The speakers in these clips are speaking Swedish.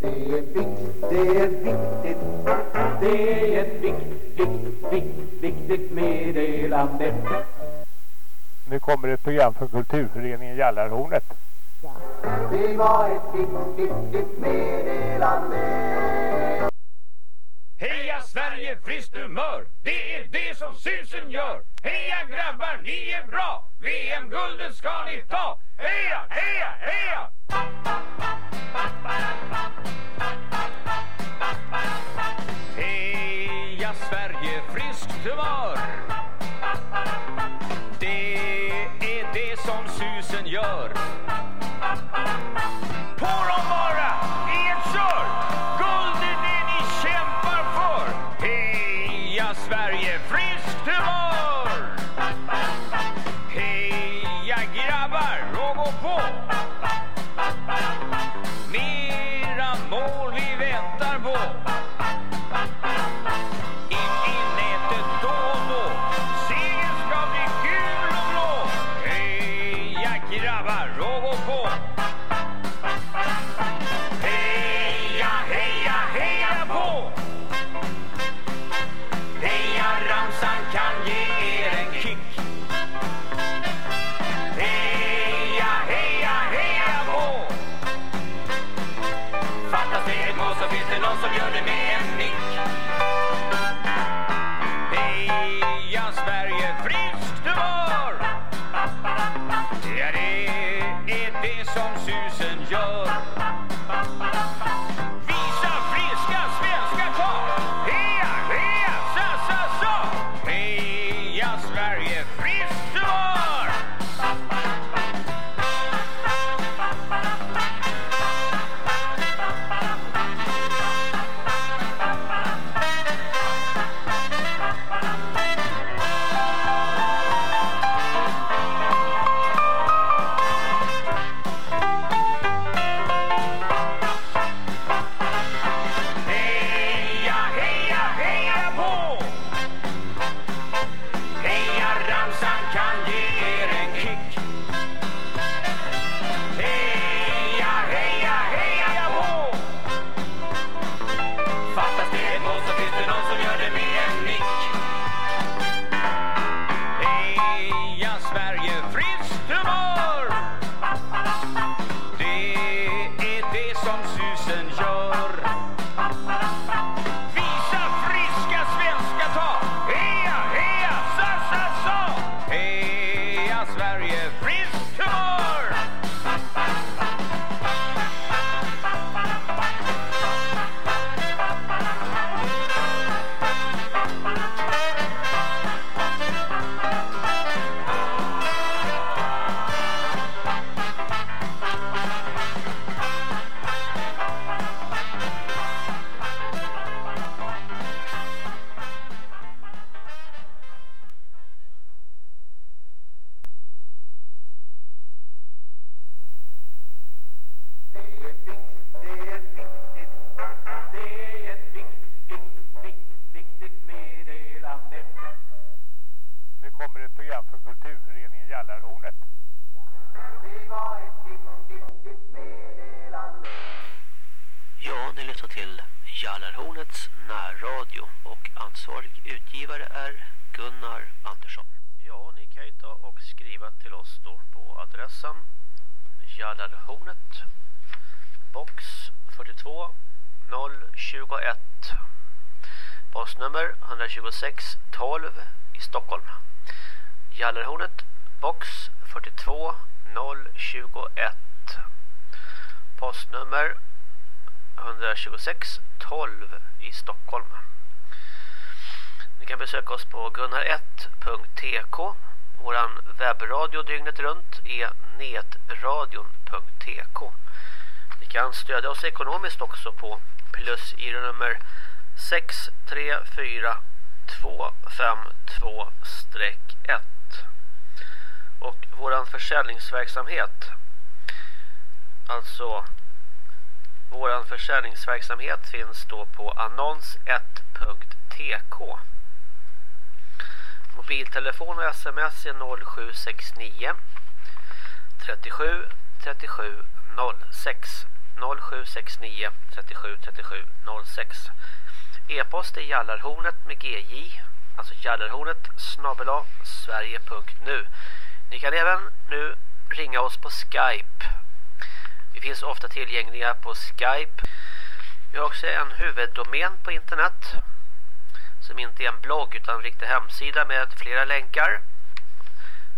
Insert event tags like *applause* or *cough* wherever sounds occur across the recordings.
Det är viktigt, det är viktigt, det är ett viktigt, viktigt, viktigt, viktigt meddelande. Nu kommer ett program för kulturföreningen Jallarhornet. Det var ett viktigt, viktigt meddelande. Heja Sverige, friskt humör, det är det som susen gör. Heja grabbar, ni är bra, VM-guldet ska ni ta. Heja, heja, heja! Heja Sverige, friskt humör. Det är det som susen gör. Ja, ni lyssnar till Jallarhornets närradio och ansvarig utgivare är Gunnar Andersson. Ja, ni kan ju ta och skriva till oss då på adressen Jallarhornet box 42 021 postnummer 126 12 i Stockholm. Jallarhornet box 42 021 postnummer 126 12 i Stockholm. Ni kan besöka oss på gunnar1.tk. Vår webbradio dygnet runt är netradion.tk. Ni kan stödja oss ekonomiskt också på plus i nummer 634252-1. Och vår försäljningsverksamhet alltså våran försäljningsverksamhet finns då på annons1.tk. Mobiltelefon och sms är 0769 37 37 06 0769 37 37 06. E-post är jallarhornet med GJ, alltså jallarhornet snabela sverige.nu. Ni kan även nu ringa oss på Skype. Vi finns ofta tillgängliga på Skype. Vi har också en huvuddomän på internet som inte är en blogg utan en riktig hemsida med flera länkar.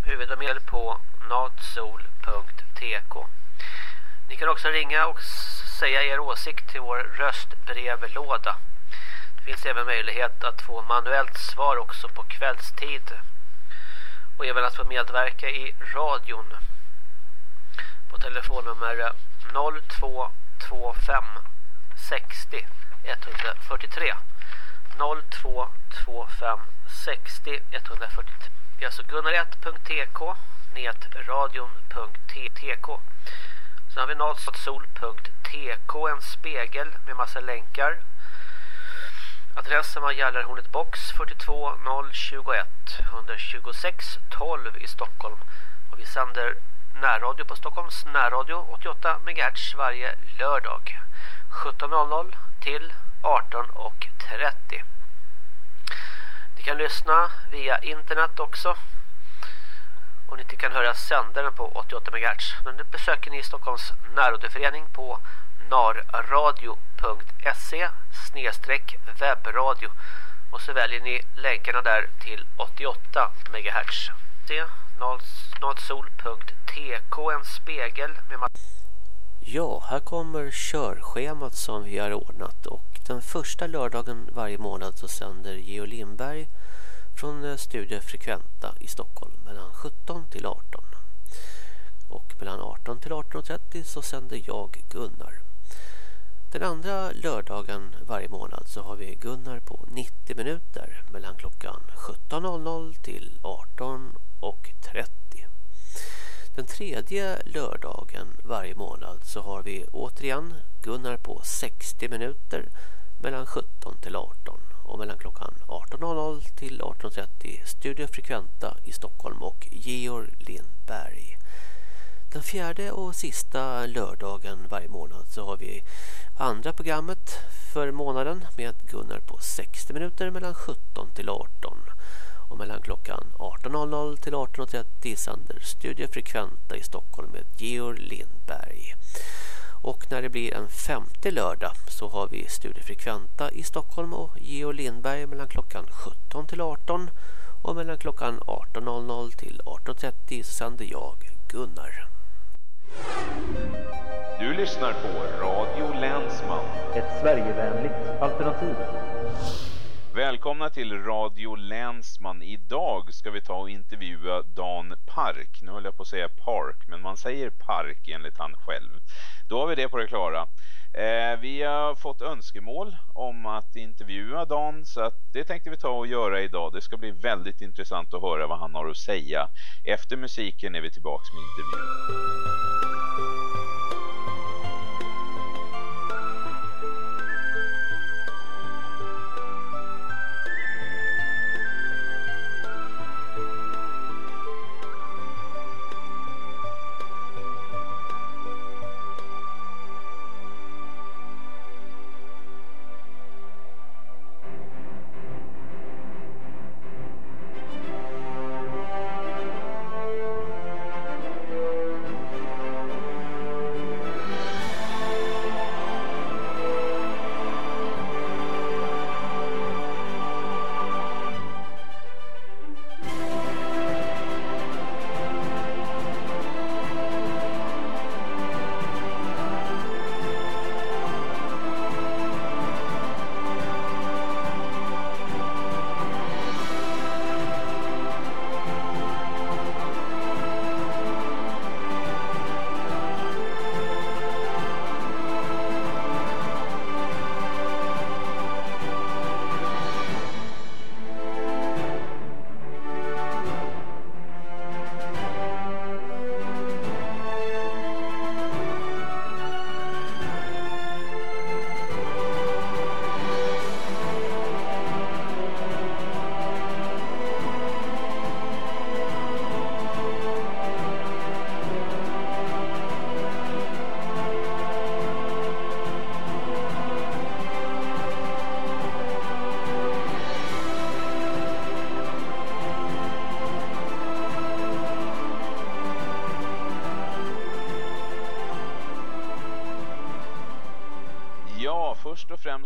Huvuddomän på natsol.tk Ni kan också ringa och säga er åsikt till vår röstbrevlåda. Det finns även möjlighet att få manuellt svar också på kvällstid. Och även att få medverka i radion. På telefonnummer 0225 60 143. 0225 60 143. Det är alltså gunnar1.tk netradion.tk Sen har vi natsol.tk en spegel med massa länkar. Adressen var Gällarhornet box 42021 126 12 i Stockholm. Och vi sänder närradio på Stockholms närradio 88 MHz varje lördag 17.00 till 18.30. Ni kan lyssna via internet också. Och ni kan höra sändaren på 88 MHz. Men nu besöker ni Stockholms närradioförening på narradio.se webbradio och så väljer ni länkarna där till 88 MHz. Natsol.tk en spegel med Ja, här kommer körschemat som vi har ordnat och den första lördagen varje månad så sänder Geo Lindberg från eh, Studio Frekventa i Stockholm mellan 17 till 18. Och mellan 18 till 18.30 så sänder jag Gunnar. Den andra lördagen varje månad så har vi Gunnar på 90 minuter mellan klockan 17.00 till 20.30. Den tredje lördagen varje månad så har vi återigen Gunnar på 60 minuter mellan 17 till 18 och mellan klockan 18.00 till 18.30 Studio Frekventa i Stockholm och Georg Lindberg. Den fjärde och sista lördagen varje månad så har vi andra programmet för månaden med Gunnar på 60 minuter mellan 17 till 18 och mellan klockan 18.00 till 18.30 sänder Studio Frekventa i Stockholm med Georg Lindberg. Och när det blir en femte lördag så har vi Studiefrekventa i Stockholm och Geo Lindberg mellan klockan 17 till 18 och mellan klockan 18.00 till 18.30 så sänder jag Gunnar. Du lyssnar på Radio Länsman. Ett Sverigevänligt alternativ. Välkomna till Radio Länsman. Idag ska vi ta och intervjua Dan Park. Nu höll jag på att säga Park, men man säger Park enligt han själv. Då har vi det på det klara. Eh, vi har fått önskemål om att intervjua Dan så att det tänkte vi ta och göra idag. Det ska bli väldigt intressant att höra vad han har att säga. Efter musiken är vi tillbaka med intervjun.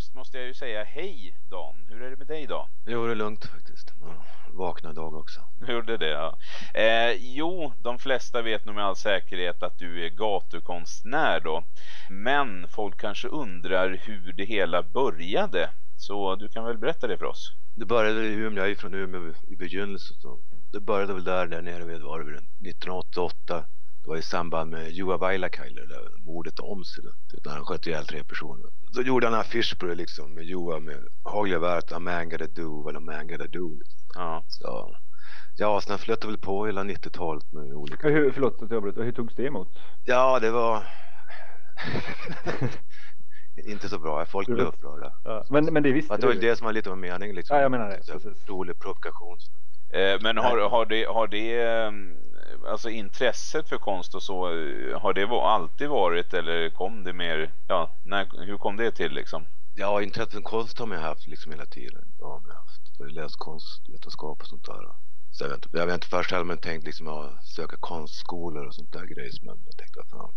Främst måste jag ju säga hej Dan. Hur är det med dig idag? Jo, det är lugnt faktiskt. Ja, vakna idag också. Gjorde det ja. Eh, jo, de flesta vet nog med all säkerhet att du är gatukonstnär då. Men folk kanske undrar hur det hela började. Så du kan väl berätta det för oss? Det började i Umeå, jag är från Umeå i begynnelsen. Så det började väl där, där nere vid, var det väl 1988. Det var i samband med Juha Vailakainen, där mordet om Åmsele, när han sköt ihjäl tre personer. Då gjorde han en affisch på det liksom med Juha med hagelgeväret A man gotta do what a man gotta do. Ja. Så, ja, sen flöt det väl på hela 90-talet med olika... Hur, förlåt att jag avbryter. Hur togs det emot? Ja, det var... *laughs* Inte så bra, folk blev upprörda. Ja. Men, men det visste Att det var du? väl det som var lite av meningen liksom. Ja, jag menar det. Rolig provokation. Eh, men har, har det, har det eh, alltså intresset för konst och så, eh, har det alltid varit eller kom det mer, ja, när, hur kom det till liksom? Ja, intresse för konst har man haft liksom hela tiden. Ja, man har haft. Jag har läst konstvetenskap och sånt där. Så jag vet inte, jag vet inte först hade man tänkt liksom att söka konstskolor och sånt där grejs. Men jag tänkte att fan.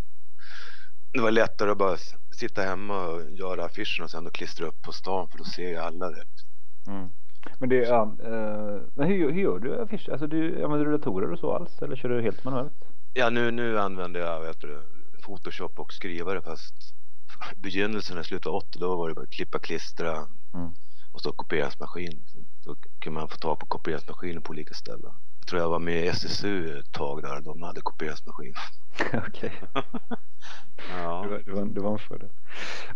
Det var lättare att bara sitta hemma och göra affischerna och sen och klistra upp på stan för då ser ju alla det. Liksom. Mm. Men det, ja, eh, men hur, hur gör du affischer? Alltså du, använder du datorer och så alls? Eller kör du helt manuellt? Ja, nu, nu använder jag vet du, Photoshop och skrivare fast begynnelsen i slutet av 80 då var det bara klippa, klistra Mm. och så kopieringsmaskin. liksom. Då kan man få tag på kopieringsmaskiner på olika ställen. Tror jag var med i SSU ett tag där de hade kopieringsmaskin. *laughs* Okej, *laughs* Ja. det, var, det, var, det var en fördel.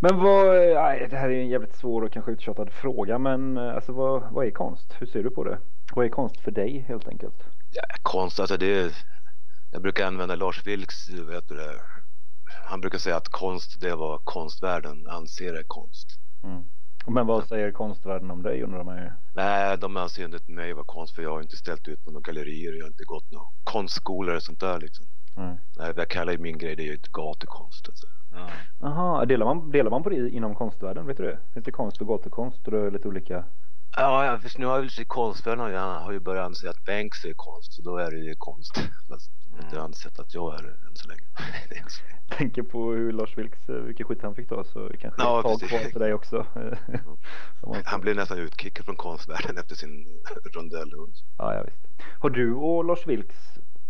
Men vad, nej, det här är en jävligt svår och kanske uttjatad fråga men eh, alltså vad, vad är konst? Hur ser du på det? Vad är konst för dig helt enkelt? Ja, konst, alltså det är, jag brukar använda Lars Vilks, vet du det, han brukar säga att konst det vad konstvärlden anser är konst. Mm. Men vad säger konstvärlden om dig undrar man ju. Nej, de anser inte mig vara konst för jag har inte ställt ut på några gallerier, jag har inte gått några konstskolor och sånt där liksom. Mm. Nej, jag kallar ju min grej det är ju ett gatukonst. Alltså. Ja. Jaha, delar man, delar man på det inom konstvärlden? Vet du det? Finns det konst och gatukonst och det är lite olika? Ja, ja, fast nu har väl konstvärlden har ju- har ju börjat anse att Banks är konst, så då är det ju konst. Fast har inte ansett att jag är det än så länge. *laughs* Tänker på hur Lars Vilks, eh, vilken skit han fick då så kanske Ja, ett tag kvar för dig också. *laughs* *laughs* Han blev nästan utkickad från konstvärlden efter sin rondellhund. Ja, ja, visst. Har du och Lars Vilks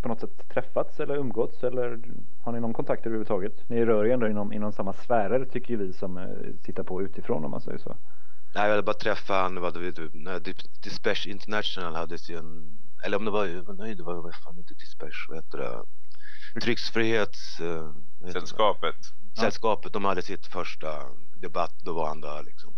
på något sätt träffats eller umgåtts eller har ni någon kontakt överhuvudtaget? Ni rör ju ändå inom, inom samma sfärer tycker ju vi som eh, tittar på utifrån om man säger så. Nej, jag hade bara träffat han, vad vet du, när Dis- Dispatch International hade sin, eller om det var, nej det var vad fan inte Dispatch, vad heter det? Tryckfrihets... eh, det? Sällskapet. Sällskapet, de hade sitt första debatt, då var han där liksom.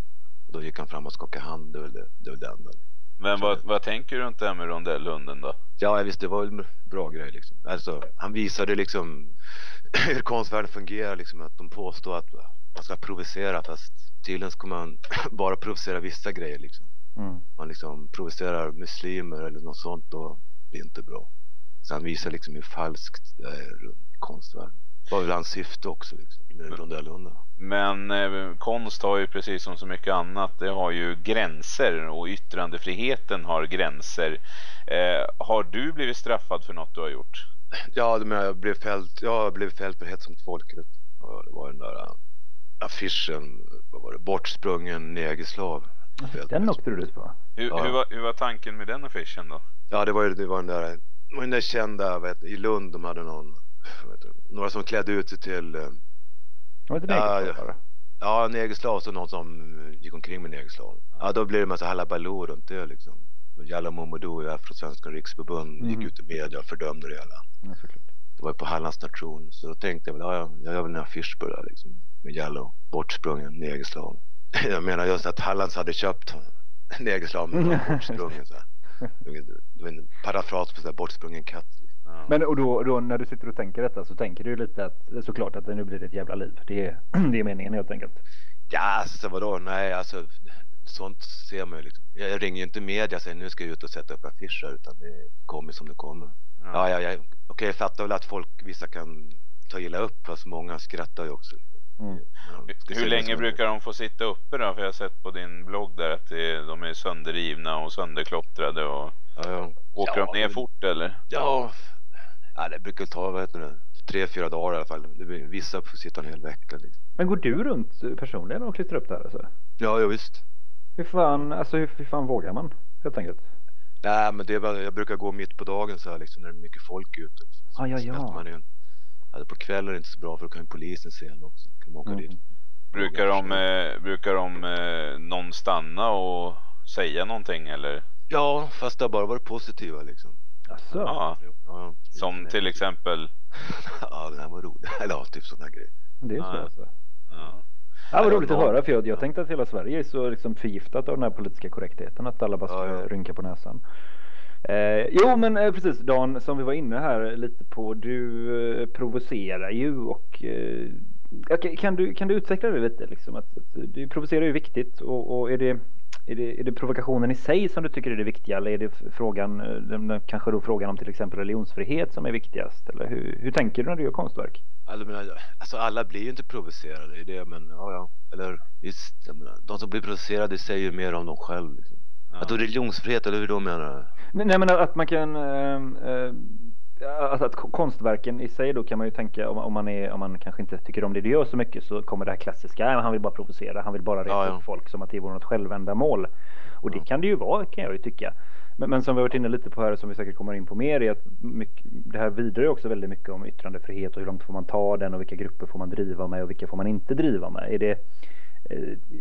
Och då gick han fram och skakade hand, det var det, det, var det enda. Men vad, vad tänker du runt det här med rondellhunden då? Ja, jag visste, det var en bra grej liksom. Alltså, han visade liksom *clears throat* hur konstvärlden fungerar liksom, att de påstår att man ska provocera fast tydligen ska man *laughs* bara provocera vissa grejer liksom. Mm. Man liksom provocerar muslimer eller något sånt då blir det inte bra. Så han visar liksom hur falskt det är runt konstvärlden. Det var väl hans syfte också liksom, med rondellhundarna. Men eh, konst har ju precis som så mycket annat, det har ju gränser och yttrandefriheten har gränser. Eh, har du blivit straffad för något du har gjort? Ja, men jag blev fälld, jag blev fälld för hets mot folkgrupp. Ja, Det var den där affischen, vad var det, bortsprungen negerslav. Den åkte du dit på? Hur, Ja. hur, var, hur var tanken med den affischen då? Ja, det var ju det var den där, det var den där kända, heter, i Lund de hade någon, det, några som klädde ut sig till, eh, Det var inte Ja, ja. ja negerslav och så någon som gick omkring med negerslav. Ja, då blev det en massa halabaloo runt det liksom. Jalla Momodou i Afrosvenska riksförbund Mhm. gick ut i media och fördömde det hela. Ja. Det var ju på Hallands nation. Så då tänkte jag väl, ja, jag gör väl en affisch på det där liksom. Med Jallow, bortsprungen negerslav. *laughs* Jag menar just att Hallands hade köpt *laughs* negerslav men *laughs* bortsprungen så här. Det var en parafras på så här bortsprungen katt. Ja. Men och då, då när du sitter och tänker detta så tänker du lite att såklart att det nu blir det ett jävla liv. Det är, *clears throat* det är meningen helt enkelt. Ja, alltså vadå? Nej, alltså sånt ser man ju liksom. Jag, ringer ju inte media och säger nu ska jag ut och sätta upp affischer utan det kommer som det kommer. Ja, ja, ja. Okej, jag fattar väl att folk, vissa kan ta illa upp fast många skrattar ju också. Mm. Hur länge brukar de få sitta uppe då? För jag har sett på din blogg där att det, de är sönderrivna och sönderklottrade och Ja, ja. åker Ja, de ner men- fort eller? Ja, ja det brukar ta, vad heter det, tre, fyra dagar i alla fall. Det blir, vissa får sitta en hel vecka. Liksom. Men går du runt personligen och klistrar upp det här alltså? Ja, ja visst. Hur fan, alltså hur, hur fan vågar man? Helt enkelt. Nej, men det är bara, jag brukar gå mitt på dagen så här liksom när det är mycket folk ute. Så Ah, ja, ja. Man in. Ja, på kvällen är det inte så bra för då kan ju polisen se en också. Kan man åka Mm. dit. Brukar de, eh, brukar de eh, någon stanna och säga någonting eller? Ja, fast det har bara varit positiva liksom. Alltså, Ja, Ja, som till exempel *laughs* Ja, den här var rolig. Eller *laughs* ja, typ sådana här grejer. det är så Ja. alltså. ja. Ja, vad roligt att höra för jag, jag tänkte att hela Sverige är så liksom förgiftat av den här politiska korrektheten att alla bara ska Ja, ja. rynka på näsan. Eh, jo men eh, precis Dan, som vi var inne här lite på, du eh, provocerar ju och eh, okej, kan, du, kan du utveckla det lite liksom? Att, att du provocerar ju viktigt och, och är, det, är, det, är det provokationen i sig som du tycker är det viktiga eller är det frågan, eh, den, den, kanske då frågan om till exempel religionsfrihet som är viktigast? Eller hur, hur tänker du när du gör konstverk? Alltså, men, alltså alla blir ju inte provocerade i det men ja ja. Eller jag menar, de som blir provocerade säger ju mer om dem själv. Liksom. Att då religionsfrihet eller hur då menar du? Nej men att man kan ehm, eh, att, konstverken i sig då kan man ju tänka om, om man är om man kanske inte tycker om det du gör så mycket så kommer det här klassiska, "Nej, men han vill bara provocera, han vill bara reta Ja, ja. upp folk som att det vore något självändamål. Och det Ja. kan det ju vara kan jag ju tycka. Men, men som vi har varit inne lite på här som vi säkert kommer in på mer är att mycket, det här vidrör också väldigt mycket om yttrandefrihet och hur långt får man ta den och vilka grupper får man driva med och vilka får man inte driva med. Är det,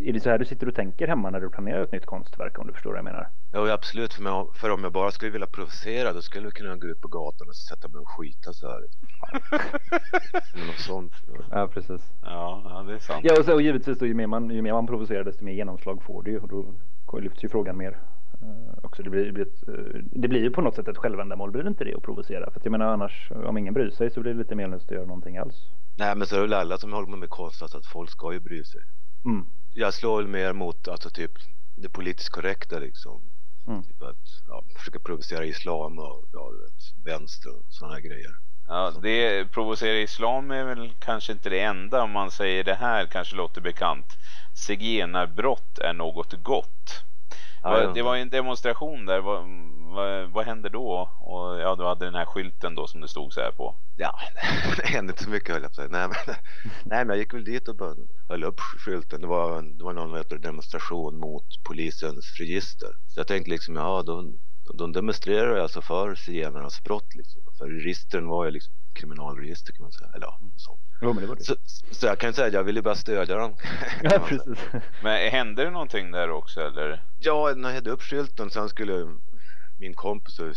är det så här du sitter och tänker hemma när du planerar ett nytt konstverk om du förstår vad jag menar? Ja absolut, för, mig, för om jag bara skulle vilja provocera då skulle jag kunna gå ut på gatan och sätta mig och skita så här. *laughs* Något sånt. Ja precis. Ja, ja, det är sant. Ja och, så, och givetvis då, ju, mer man, ju mer man provocerar desto mer genomslag får det ju och då lyfts ju frågan mer. eh, också. Det, blir, det, blir ett, eh, det blir ju på något sätt ett självändamål, blir det inte det att provocera? För att jag menar annars, om ingen bryr sig så blir det lite meningslöst att göra någonting alls. Nej men så är det väl alla som håller med konst alltså, att folk ska ju bry sig. Mm. Jag slår väl mer mot alltså typ det politiskt korrekta liksom. Mm. Typ att ja, försöka provocera islam och ja, vet, vänster och sådana här grejer. Ja, det provocera islam är väl kanske inte det enda om man säger det här kanske låter bekant. Zigenarbrott är något gott. Ja. Det var ju en demonstration där. Vad, vad, vad hände då? Och ja, du hade den här skylten då som det stod så här på. Ja, det hände inte så mycket höll jag på att säga. Nej men, nej men jag gick väl dit och bara höll upp skylten. Det var, det var någon det, demonstration mot polisens register. Så jag tänkte liksom, ja de, de demonstrerar alltså för zigenarnas brott liksom. För registren var ju liksom kriminalregister kan man säga. Eller ja, sånt. Jo men det var det. Så, så jag kan säga att jag ville bara stödja dem. *laughs* ja precis. Men hände det någonting där också eller? Ja, när jag hade upp skylten sen skulle min kompis och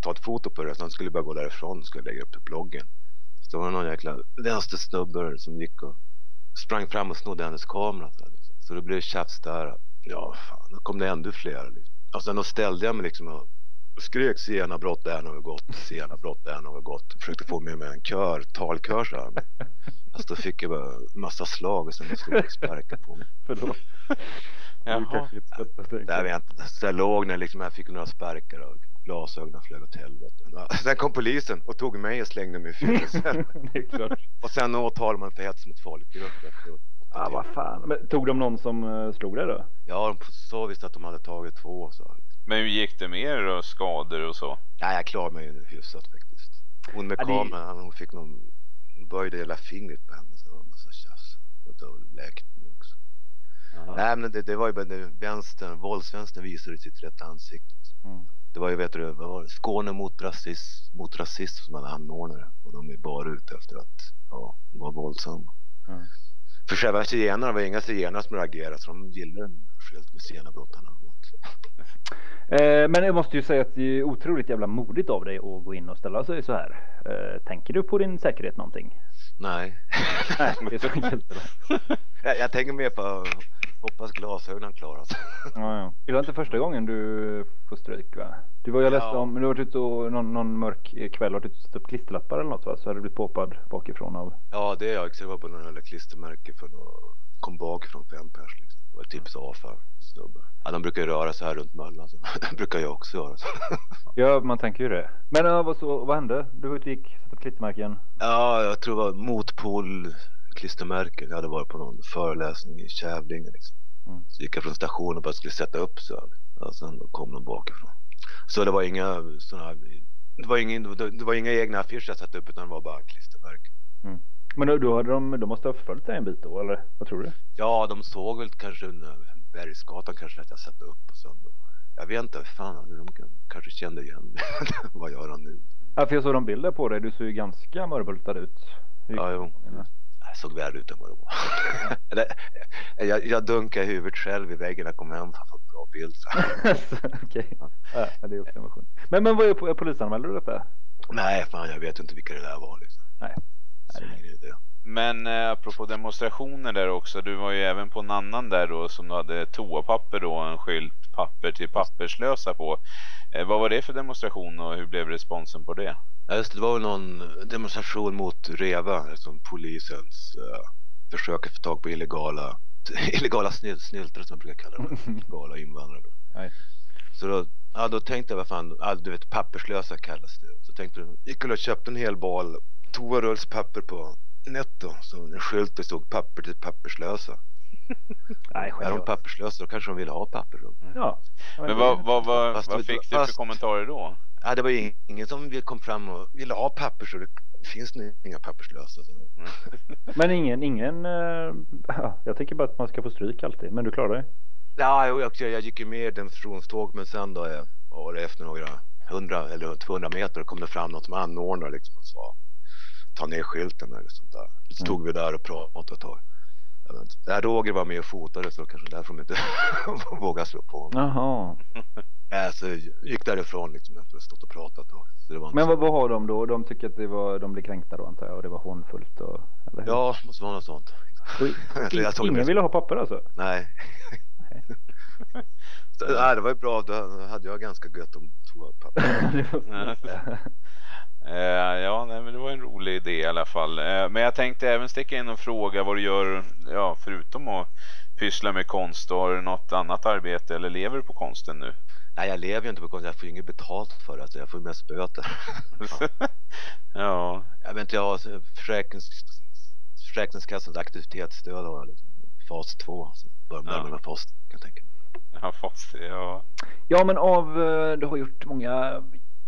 ta ett foto på det. Sen skulle bara gå därifrån och skulle lägga upp det på bloggen. Så var det någon jäkla vänstersnubbe som gick och sprang fram och snodde hennes kamera. Så, liksom. så det blev tjafs där. Ja, fan, då kom det ännu fler. Liksom. Och sen då ställde jag mig liksom och och skrek zigenarbrott där något gott, zigenarbrott är något gott. Försökte få med mig en kör, talkör så här. Alltså, då fick jag bara massa slag och sen stod jag sparka på mig. *laughs* Förlåt. Jaha. Där vet jag inte. Så jag låg när liksom jag fick några sparkar och glasögonen flög åt helvete. Sen kom polisen och tog mig och slängde mig i fängelse. *laughs* det är klart. och sen åtalade man för hets mot folkgrupp. Ja vad timmar. fan. Men, tog de någon som eh, slog dig då? Ja, de sa visst att de hade tagit två. Så. Men hur gick det med er då? Skador och så? Ja, jag klarade mig hyfsat faktiskt. Hon med Ja, det- kameran, hon fick någon, hon böjde hela fingret på henne. Så det var en massa tjafs. Och det var läkt nu också. Nej men det, det var ju bara det, vänstern, våldsvänstern visade sitt rätta ansikte. Mm. Det var ju, vet du, vad var det? Skåne mot rasism, mot rasism som hade anordnare. Och de är bara ute efter att, ja, vara våldsamma. Mm. För själva zigenarna var inga zigenare som reagerade så de gillade en skylt med zigenarbrottarna. Eh, men jag måste ju säga att det är otroligt jävla modigt av dig att gå in och ställa sig så här. Eh, tänker du på din säkerhet någonting? Nej. Nej, det är så enkelt. *laughs* jag, jag tänker mer på, hoppas glasögonen klarar sig. Ja, ja. Det var inte första gången du får stryk va? Du var jag läste Ja. om, du har varit ute och någon, någon mörk kväll och satt upp klisterlappar eller något va? Så hade du blivit påpad bakifrån av Ja, det är jag. Jag var på någon jävla klistermärke för någon, kom bakifrån fem pers liksom. Det var tips A för snubbar. Ja, de brukar ju röra sig här runt Möllan så *laughs* det brukar jag också göra. Så. *laughs* Ja, man tänker ju det. Men ja, vad, så, vad hände? Du var ute och gick, satte upp klistermärken. Ja, jag tror det var motpol klistermärken. Jag hade varit på någon föreläsning i Kävlinge liksom. Mm. Så gick jag från stationen och bara skulle sätta upp så. Och sen kom de bakifrån. Så det var inga sådana här det, var ingen, det, var inga egna affischer jag satte upp utan det var bara klistermärken. Men då, då hade de, de måste ha följt dig en bit då eller vad tror du? Ja, de såg väl kanske Bergsgatan kanske att jag satte upp och sen då. Jag vet inte, fan, de kan- kanske kände igen *laughs* Vad gör han nu? Ja, för jag såg de bilder på dig. Du ser ju ganska mörbultad ut. Ja, jo. Såg värre ut än vad det var. Eller, jag, jag dunkade huvudet själv i väggen när jag kom hem för att få en bra bild. Så. *laughs* Okej. Ja, det är också. Men, men vad är po- polisanmälde du detta? Nej, fan jag vet inte vilka det där var liksom. Nej. Ingen idé. Men eh, apropå demonstrationer där också, du var ju även på en annan där då som du hade toapapper då, en skylt papper till papperslösa på. Eh, vad var det för demonstration och hur blev responsen på det? Ja, just det, var väl någon demonstration mot REVA, som polisens uh, försök att få tag på illegala, *laughs* illegala snil, snyltare som jag brukar kalla dem, *laughs* illegala invandrare. Nej. Så då, ja, då tänkte jag, vad fan, ja, du vet papperslösa kallas det. Så tänkte jag, gick och köpte en hel bal toarullspapper på Netto, så en skylt det stod papper till papperslösa. Nej, Är de papperslösa då kanske de vill ha papper. Då. Ja. Men vad, vad, vad, Fast vad fick du för fast- kommentarer då? Ja, det var ju ingen som kom fram och ville ha papper så det finns nu inga papperslösa. Så. *laughs* Men ingen, ingen. eh, ja, jag tänker bara att man ska få stryk alltid. Men du klarar dig. Ja, jo, jag, jag gick ju med i demonstrationståg men sen då jag, var det efter några hundra eller 200 meter kom det fram något som anordnade liksom och sa ta ner skylten eller sånt där. Så stod vi där och pratade ett tag. Ja, Roger var med och fotade så kanske därför de inte *laughs* vågade slå på honom. Jaha. Ja, *laughs* så gick därifrån liksom efter att ha stått och pratat. Och, det Men vad, vad har de då? De tycker att det var, de blir kränkta då antar jag och det var hånfullt och eller? Ja, måste vara något sånt. *laughs* Så ingen det- ville ha papper alltså? Nej. så, nej, det var ju bra. Då hade jag ganska gött om toapapper. Eh, ja, nej, men det var en rolig idé i alla fall. Eh, men jag tänkte även sticka in och fråga vad du gör, ja, förutom att pyssla med konst. Har du något annat arbete eller lever du på konsten nu? Nej, jag lever ju inte på konst. Jag får ju inget betalt för det. Alltså, jag får ju mest böter. *laughs* ja, jag vet inte, jag har försäkrings, Försäkringskassans aktivitetsstöd har jag liksom. Fas 2. Så börjar Ja. med fas kan jag tänka mig. har fått ja. Ja men av, eh, du har gjort många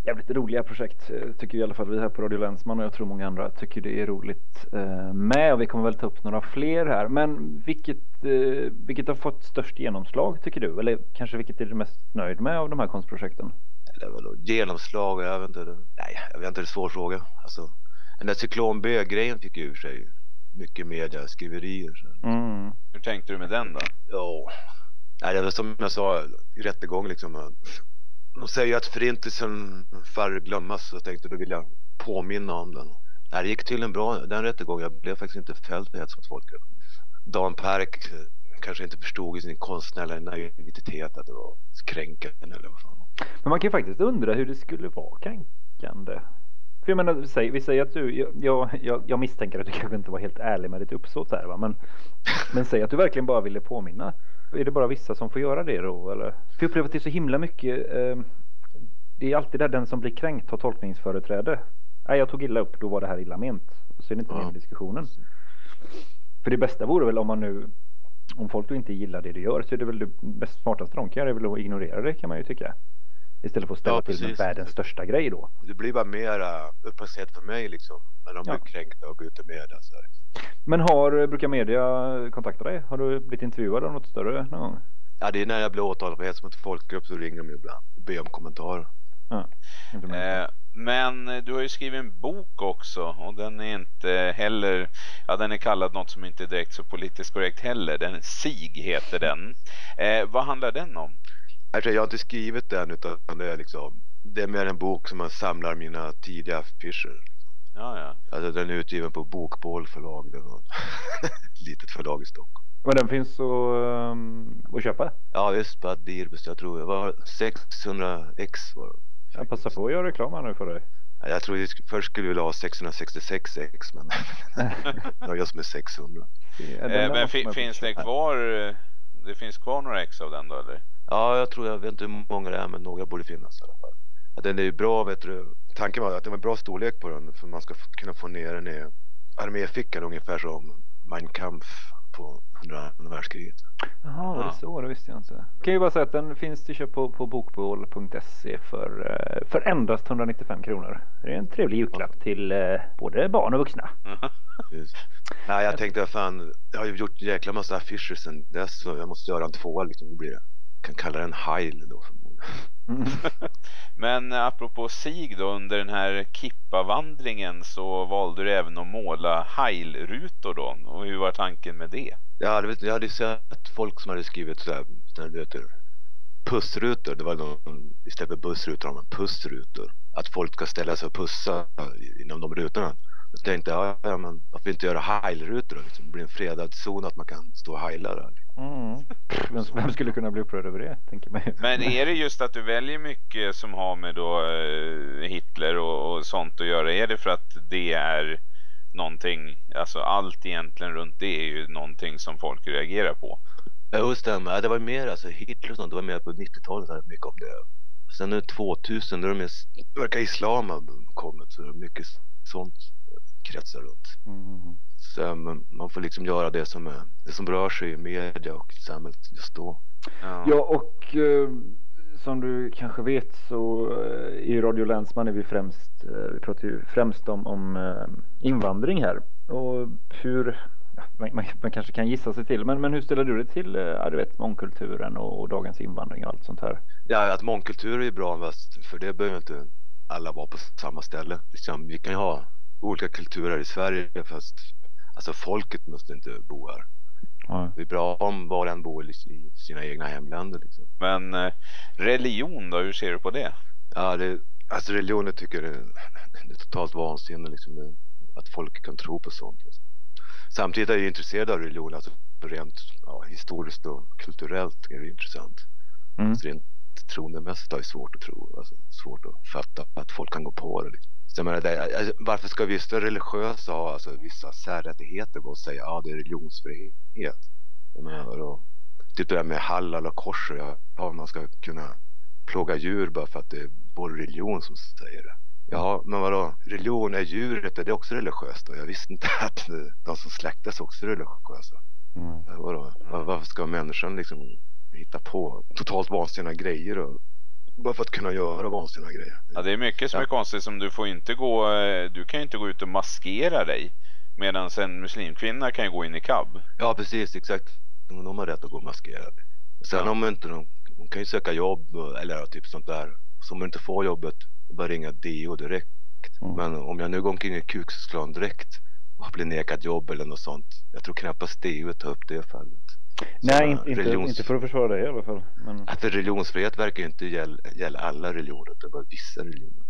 jävligt roliga projekt eh, tycker i alla fall vi här på Radio Länsman och jag tror många andra tycker det är roligt eh, med och vi kommer väl ta upp några fler här. Men vilket, eh, vilket har fått störst genomslag tycker du? Eller kanske vilket är du mest nöjd med av de här konstprojekten? Eller vadå, genomslag, jag vet inte. Det, nej, jag vet inte, det är en svår fråga. Alltså, den där cyklon B-grejen fick ju ur sig mycket media, skriverier. Mm. Hur tänkte du med den då? Ja, nej, det var som jag sa i rättegång liksom. De säger ju att förintelsen får glömmas så jag tänkte då vill jag påminna om den. Det gick till en bra, den rättegången. Jag blev faktiskt inte fälld för hets mot folkgrupp. Dan Perk kanske inte förstod i sin konstnärliga naivitet att det var kränkande eller vad fan. Men man kan ju faktiskt undra hur det skulle vara kränkande. För jag menar, vi säger, vi säger att du, jag, jag, jag misstänker att du kanske inte var helt ärlig med ditt uppsåt här va. Men, men säg att du verkligen bara ville påminna. Är det bara vissa som får göra det då eller? För jag upplever att det är så himla mycket. Eh, det är alltid där den som blir kränkt har tolkningsföreträde. Nej, jag tog illa upp, då var det här illa ment. Så är det inte med Ja. i diskussionen. För det bästa vore väl om man nu om folk då inte gillar det du gör så är det väl det bäst smartaste de kan göra är väl att ignorera det kan man ju tycka. Istället för att ställa Ja, till med världens största grej då. Det blir bara mera uppmärksamhet för mig liksom. När de Ja. blir kränkta och går ut i media. Så. Men har Brukar Media kontaktat dig? Har du blivit intervjuad av något större någon gång? Ja, det är när jag blir åtalad för hets mot folkgrupp så ringer de ibland och ber om kommentarer. Ja. Eh, men eh, du har ju skrivit en bok också och den är inte heller, ja den är kallad något som inte är direkt så politiskt korrekt heller. Den SIG heter den. Eh, vad handlar den om? Alltså, jag har inte skrivit den utan det är liksom Det är mer en bok som man samlar mina tidiga affischer. Ja, ja. Alltså den är utgiven på Bokbål förlag. Det var ett litet förlag i Stockholm. Men den finns att, um, att köpa? Ja visst, på Adirbus. Jag tror det var 600 ex var det. Jag passar på att göra reklam här nu för dig. Ja, Jag tror vi först skulle vi vilja ha 666 ex men nöja oss med 600. Det är- den Eh, men finns det kvar, eh, det finns kvar några ex av den då eller? Ja, jag tror, jag vet inte hur många det är, men några borde finnas i alla fall. Ja, den är ju bra, vet du. Tanken var att det var en bra storlek på den för man ska kunna få ner den i arméfickan ungefär som Mein Kampf på andra världskriget. Jaha, var det Ja. så? Det visste jag inte. Kan ju bara säga att den finns till köp på, på bokbål.se för, eh, för endast 195 kronor. Det är en trevlig julklapp till eh, både barn och vuxna. Nej, jag tänkte fan, jag har ju gjort jäkla massa affischer sen dess så jag måste göra en tvåa liksom. Blir det. Kan kalla den Heil då förmodligen. Mm. *laughs* Men apropå sig då, under den här Kippa-vandringen så valde du även att måla heilrutor då. Och hur var tanken med det? Jag hade, jag hade sett folk som hade skrivit sådär, sådär du vet, pussrutor. Det var någon, istället för bussrutor har man pussrutor. Att folk ska ställa sig och pussa inom de rutorna. Jag tänkte, ja, ja men varför inte göra heilrutor då? Liksom, det blir en fredad zon att man kan stå och heila där. Mm. Vem, vem skulle kunna bli upprörd över det, tänker man. Men är det just att du väljer mycket som har med då eh, Hitler och, och sånt att göra? Är det för att det är någonting, alltså allt egentligen runt det är ju någonting som folk reagerar på? Ja, jo, stämmer. Det var mer alltså Hitler och sånt. Det var mer på 90-talet hade jag mycket om det. Sen nu 2000, då är det mer, verkar islam ha kommit. Så det är mycket sånt kretsar runt. Mm. Så men man får liksom göra det som, är, det som rör sig i media och i samhället just då. Ja, och eh, som du kanske vet så eh, i Radio Länsman är vi främst, eh, vi pratar ju främst om, om eh, invandring här. Och hur, ja, man, man, man kanske kan gissa sig till, men, men hur ställer du dig till, eh, ja, du vet, mångkulturen och, och dagens invandring och allt sånt här? Ja, att mångkultur är bra för det behöver inte alla vara på samma ställe. Liksom, vi kan ju ha olika kulturer i Sverige fast alltså folket måste inte bo här. Ja. Det är bra om var en bor i sina egna hemländer liksom. Men eh, religion då, hur ser du på det? Ja, det, alltså religionen tycker det, det är totalt vansinne liksom. Att folk kan tro på sånt. Liksom. Samtidigt är jag intresserad av religion, alltså rent ja, historiskt och kulturellt är det intressant. Mm. Alltså rent troendemässigt är det svårt att tro, alltså svårt att fatta att folk kan gå på det. Liksom. Jag menar, det, varför ska vissa religiösa ha alltså, vissa särrättigheter och säga att ah, det är religionsfrihet? Jag menar, vadå? Typ det där med halal och kosher, ja, ja, man ska kunna plåga djur bara för att det är vår religion som säger det. Ja, men vadå? Religion är djuret, är det också religiöst då? Jag visste inte *laughs* att de som släktas också är religiösa. Mm. Vadå? Var- Varför ska människan liksom hitta på totalt vansinniga grejer och, bara för att kunna göra vansinniga grejer? Ja, det är mycket som Ja. är konstigt som du får inte gå, eh, du kan ju inte gå ut och maskera dig. Medan en muslimkvinna kan ju gå in i cab. Ja, precis, exakt. De har rätt att gå maskerad. Sen Ja. om inte de, de kan ju söka jobb och- eller typ sånt där. Så om de inte får jobbet, bara ringa DO direkt. Mm. Men om jag nu går omkring i Kuksklan direkt och blir nekad jobb eller något sånt. Jag tror knappast DO tar upp det fallet. Nej, inte, religions- inte för att försvara dig i alla fall. Men... Att religionsfrihet verkar ju inte gälla, gälla alla religioner, det är bara vissa religioner.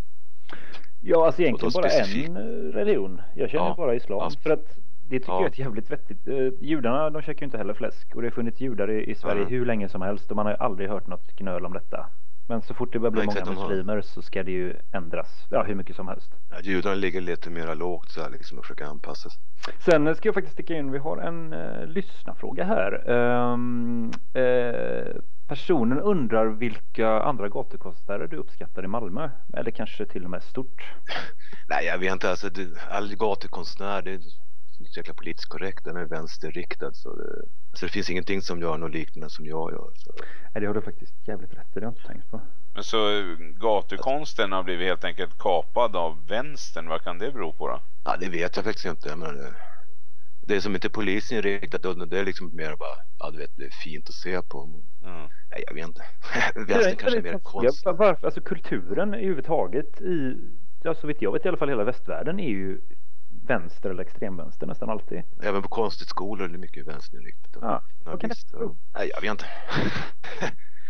Ja, alltså egentligen bara specifikt- en eh, religion. Jag känner Ja. bara islam. Ja. För att det tycker Ja. jag är ett jävligt vettigt. Eh, judarna de käkar ju inte heller fläsk. Och det har funnits judar i, i Sverige Ja. hur länge som helst. Och man har ju aldrig hört något gnöl om detta. Men så fort det börjar bli Nej, många de har- muslimer så ska det ju ändras. Ja, hur mycket som helst. Ja, judarna ligger lite mer lågt så här liksom och försöker anpassa sig. Sen ska jag faktiskt sticka in, vi har en uh, lyssnarfråga här. Ehm, eh, personen undrar vilka andra gatukonstnärer du uppskattar i Malmö? Eller kanske till och med stort? *laughs* Nej, jag vet inte. Alltså, det, all gatukonstnär, det så jäkla politiskt korrekt. Den är vänsterriktad. Så det, alltså, det finns ingenting som gör något liknande som jag gör. Så. Nej, det har du faktiskt jävligt rätt i, det har jag inte tänkt på. Men så eh, gatukonsten har blivit helt enkelt kapad av vänstern. Vad kan det bero på då? Ja, det vet jag faktiskt inte. Menar, det, det är som inte polisen riktat. Det är liksom mer bara, ja du vet, det är fint att se på. Men, Mm. nej, jag vet inte. *laughs* Vänstern kanske är mer konst. Varför, alltså kulturen överhuvudtaget i, ja, så vitt jag vet i alla fall hela västvärlden är ju vänster eller extremvänster nästan alltid. Även på konstskolor är det mycket vänsterinriktat. Ja, vad kan det? Nej, jag vet inte.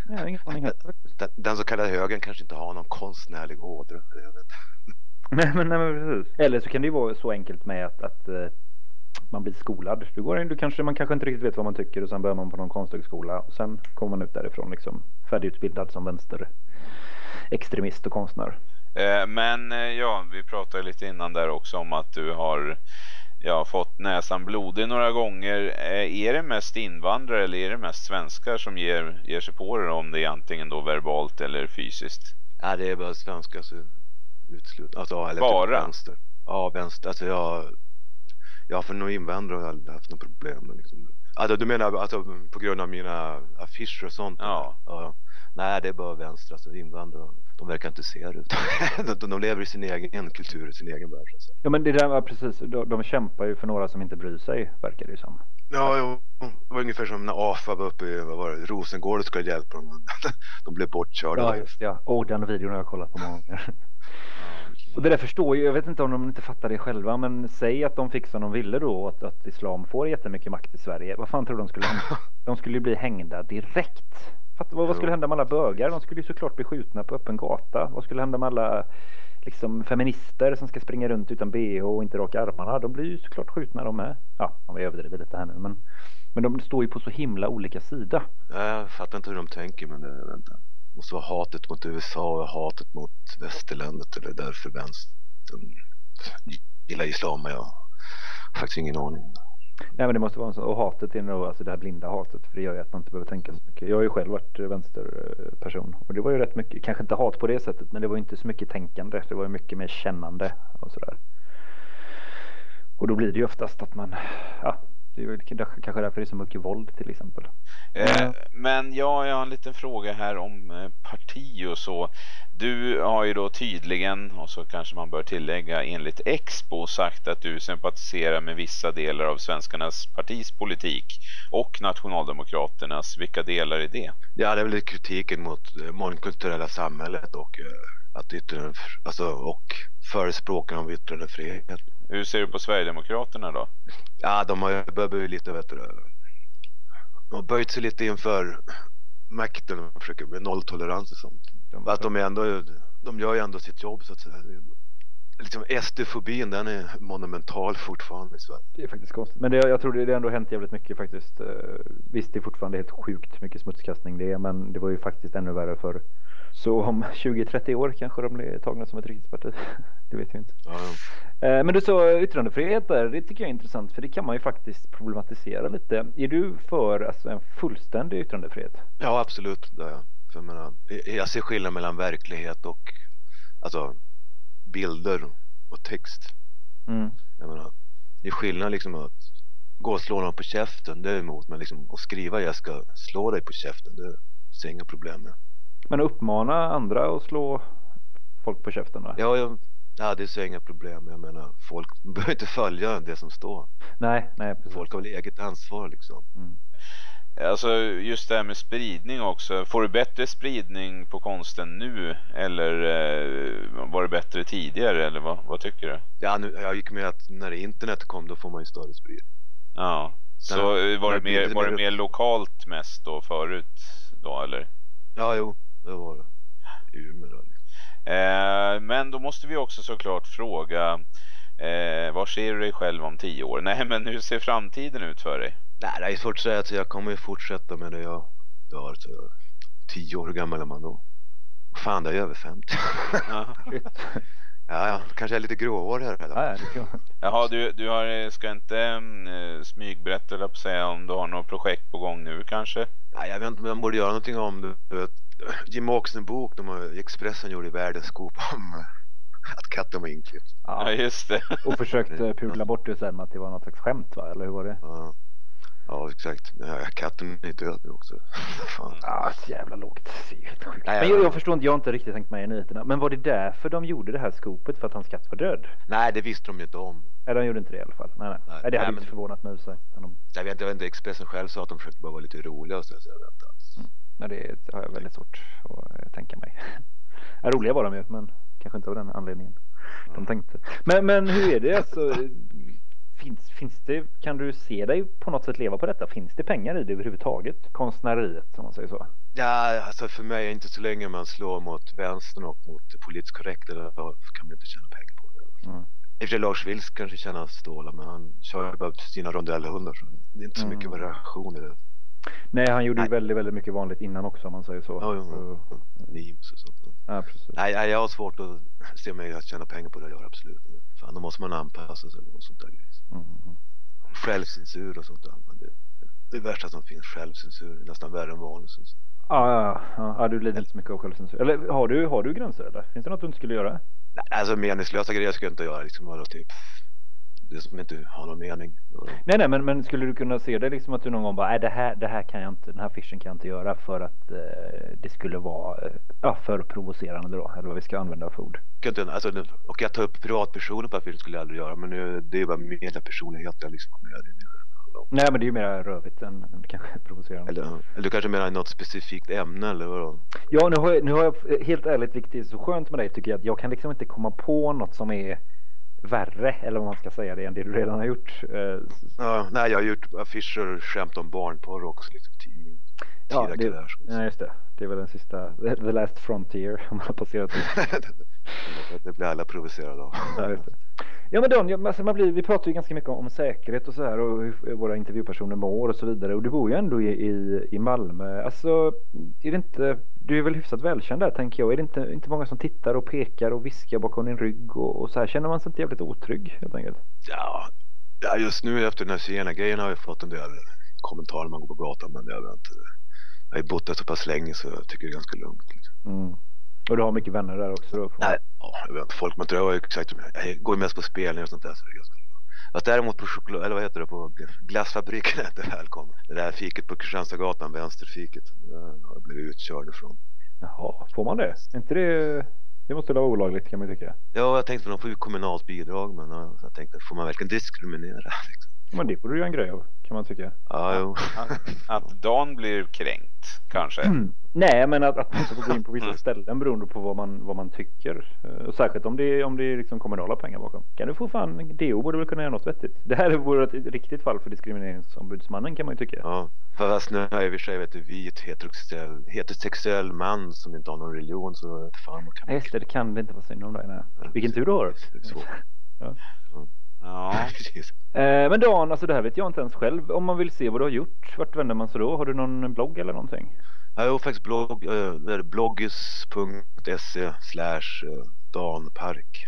*laughs* Har ingen aning *laughs* den, den så kallade högern kanske inte har någon konstnärlig ådra. *laughs* Nej men, nej, men precis. Eller så kan det ju vara så enkelt med att, att eh, man blir skolad. Du går in, du kanske, man kanske inte riktigt vet vad man tycker och sen börjar man på någon konsthögskola och sen kommer man ut därifrån liksom färdigutbildad som vänster extremist och konstnär. Eh, Men eh, ja, vi pratade lite innan där också om att du har ja, fått näsan blodig några gånger. Eh, Är det mest invandrare eller är det mest svenskar som ger, ger sig på det om det är antingen då verbalt eller fysiskt? Ja, det är bara svenska så utslut. Alltså, eller Bara? Typ vänster. Ja, vänster. Alltså jag, jag för några invandrare har jag aldrig haft några problem liksom. Alltså, du menar alltså, på grund av mina affischer och sånt? Ja. ja. Nej, det är bara vänster, alltså invandrare. De verkar inte se det. *laughs* de, de lever i sin egen kultur, i sin egen värld. Ja men det där var precis, de, de kämpar ju för några som inte bryr sig verkar det ju som. Ja, jo. det var ungefär som när AFA var uppe i vad var det, Rosengård och skulle hjälpa dem. *laughs* de blev bortkörda. Ja just ja. Åh den videon har jag kollat på många gånger. *laughs* Och det där förstår ju, jag vet inte om de inte fattar det själva, men säg att de fick som de ville då, att, att islam får jättemycket makt i Sverige. Vad fan tror du de skulle hända? De skulle ju bli hängda direkt. Fatt, vad, vad skulle hända med alla bögar? De skulle ju såklart bli skjutna på öppen gata. Vad skulle hända med alla liksom, feminister som ska springa runt utan bh och inte raka armarna? De blir ju såklart skjutna de med. Ja, om vi överdriver lite här nu, men, men de står ju på så himla olika sida. Jag fattar inte hur de tänker, men det, vänta. Det måste vara hatet mot USA och hatet mot västerlandet eller därför vänstern gillar islam. Jag har faktiskt ingen aning. Nej men det måste vara en sån, och hatet är nog alltså det här blinda hatet för det gör ju att man inte behöver tänka så mycket. Jag har ju själv varit vänsterperson och det var ju rätt mycket, kanske inte hat på det sättet men det var ju inte så mycket tänkande. Det var ju mycket mer kännande och sådär. Och då blir det ju oftast att man, ja det är väl kanske därför det är så mycket våld till exempel. Eh, men ja, jag har en liten fråga här om eh, parti och så. Du har ju då tydligen, och så kanske man bör tillägga, enligt Expo sagt att du sympatiserar med vissa delar av svenskarnas partis politik och Nationaldemokraternas. Vilka delar är det? Ja, det är väl kritiken mot det mångkulturella samhället och att yttrande, alltså, och förespråken av yttrandefrihet. Hur ser du på Sverigedemokraterna då? Ja, de har ju börjat lite, vet du, de har böjt sig lite inför makten och försöker med nolltolerans och sånt. De, att de, är ändå, de gör ju ändå sitt jobb så att säga. Liksom SD-fobin den är monumental fortfarande i Sverige. Det är faktiskt konstigt. Men det, jag tror det, det ändå hänt jävligt mycket faktiskt. Visst det är fortfarande helt sjukt mycket smutskastning det är men det var ju faktiskt ännu värre för så om *laughs* 20-30 år kanske de blir tagna som ett riktigt parti. *laughs* Det vet jag inte. Ja, ja. Men du sa yttrandefrihet där. Det tycker jag är intressant för det kan man ju faktiskt problematisera lite. Är du för alltså, en fullständig yttrandefrihet? Ja absolut, det är jag. För jag, menar, jag ser skillnad mellan verklighet och alltså, bilder och text. Mm. Jag menar, det är skillnad liksom att gå och slå någon på käften, det är emot. Men liksom att skriva jag ska slå dig på käften, det ser jag inga problem med. Men uppmana andra att slå folk på käften då? Ja, jag, ja det ser jag inga problem Jag menar, folk *laughs* behöver inte följa det som står. Nej, nej precis. Folk har väl eget ansvar liksom. Mm. Alltså just det här med spridning också. Får du bättre spridning på konsten nu eller eh, var det bättre tidigare eller vad, vad tycker du? Ja, nu, jag gick med att när internet kom då får man ju större spridning. Ja, så var det, mer, var det mer lokalt mest då förut då eller? Ja, jo, det var det. I Umeå då. Eh, men då måste vi också såklart fråga eh, Var ser du dig själv om tio år? *laughs* Nej men hur ser framtiden ut för dig? Nej det är svårt att säga att jag kommer ju fortsätta med det jag gör så, Tio år gammal är man då Fan det är över 50 *laughs* Ja. *laughs* Ja, ja, kanske är lite gråhårig här eller? Ja, det kan... Jaha, du, du har, ska inte äh, smygberätta eller på säga om du har något projekt på gång nu kanske? Nej, jag vet inte om jag borde göra någonting om det. Jim Åkesson bok, de Expressen gjorde världens scoop om att katten var inklippt. Ja, just det. Och försökte pudla bort det sen med att det var något slags skämt va? Eller hur var det? Ja, ja exakt. Ja, katten är död nu också. Fan. Ah, så jävla lågt. Det är helt sjukt. Nej, Men jag- jag, förstår inte, jag har inte riktigt tänkt med i nyheterna. Men var det därför de gjorde det här skopet för att hans katt var död? Nej, det visste de ju inte om. Nej, de gjorde inte det i alla fall. Nej, nej. Nej, det hade nej, inte men- förvånat mig i. Men de, Jag vet, jag vet inte, Expressen själv sa att de försökte bara vara lite roliga och så. så jag vet inte alls. Nej, det har jag väldigt svårt att tänka mig. *laughs* Ja, roliga var de ju, men kanske inte av den anledningen de tänkte. Men, men hur är det alltså? Finns, finns det, kan du se dig på något sätt leva på detta? Finns det pengar i det överhuvudtaget? Konstnäreriet om man säger så. Ja, alltså för mig, inte så länge man slår mot vänstern och mot det politiskt korrekta, då kan man inte tjäna pengar på det. Mm. I och för sig Lars Vilks kanske tjänar stålar, men han kör ju bara sina rondellhundar så det är inte så Mm. mycket variation i det. Nej, han gjorde ju väldigt, väldigt mycket vanligt innan också om man säger så. Ja, Så- Memes och sånt. Ja, precis. Nej, jag har svårt att se mig att tjäna pengar på det, jag gör absolut. Fan, då måste man anpassa sig och sånt där grejer. Mm, mm. Självcensur och sånt där. Men det, det är värsta som finns, självcensur. Nästan värre än vanlig censur. Ja, ja, ja, ja, du lider inte så mycket av självcensur. Eller har du, har du gränser eller? Finns det något du inte skulle göra? Nej, alltså meningslösa grejer ska jag inte göra. Liksom bara typ det som inte har någon mening. Nej, nej, men, men skulle du kunna se det liksom att du någon gång bara, nej det här, det här kan jag inte, den här affischen kan jag inte göra för att eh, det skulle vara eh, för provocerande då, eller vad vi ska använda för ord. Alltså, och jag tar upp privatpersoner på affischen skulle jag aldrig göra men nu, det är ju bara mediepersonligheter liksom. Med det. Nej, men det är ju mer rövigt än, än kanske *laughs* provocerande. Eller, eller du kanske menar något specifikt ämne eller vadå? Ja, nu har, jag, nu har jag helt ärligt, vilket är så skönt med dig tycker jag, att jag kan liksom inte komma på något som är värre, eller vad man ska säga det, än det du redan har gjort. Eh, Ja, nej, jag har gjort affischer skämt om barnporr också liksom. Tid, Ja, det, ja, just det. Det är väl den sista, the, last frontier, *laughs* man har passerat det. *laughs* det blir alla provocerade av. Ja, det. Men Don, alltså man blir, vi pratar ju ganska mycket om säkerhet och så här och hur våra intervjupersoner mår och så vidare och du bor ju ändå i, i, i Malmö. Alltså, är det inte, du är väl hyfsat välkänd där tänker jag. Är det inte, inte många som tittar och pekar och viskar bakom din rygg och, och så här? Känner man sig inte jävligt otrygg helt enkelt? Ja, ja, just nu efter den här zigenargrejen har jag fått en del kommentarer man går på gatan men jag vet inte. Jag har ju bott där så pass länge så jag tycker det är ganska lugnt. Liksom. Mm. Och du har mycket vänner där också då? Nej, ja, jag vet inte, folk man tror jag exakt, jag går ju mest på spelningar och sånt där så det är ganska. Fast däremot på choklad, eller vad heter det, på glassfabriken *laughs* är jag inte välkommen. Det där fiket på Kristianstadsgatan, vänsterfiket, har jag blivit utkörd ifrån. Jaha, får man det? Inte det, det måste väl vara olagligt kan man tycka. Ja, jag tänkte att de får ju kommunalt bidrag men ja, jag tänkte, får man verkligen diskriminera? *laughs* Liksom. Men det borde du göra en grej av kan man tycka. Ja, jo. Att, att Dan blir kränkt, kanske. Nej, men att, att man inte får gå in på vissa ställen beroende på vad man, vad man tycker. Eh, Och särskilt om det, är- om det är liksom kommunala pengar bakom. Kan du få fan, DO borde väl kunna göra något vettigt. Det här vore ett riktigt fall för diskrimineringsombudsmannen kan man ju tycka. Ja, fast nu är jag i och för sig vet du, vit heterosexuell, heterosexuell man som inte har någon religion så fan vad kan Nej, just det, det kan det inte vara synd om dig. Vilken tur du har. Det är svårt. Ja. Ja. *laughs* Precis. Eh, men Dan, alltså det här vet jag inte ens själv. Om man vill se vad du har gjort, vart vänder man sig då? Har du någon blogg eller någonting? Jag har faktiskt blogg, är bloggis.se slash eh, danpark.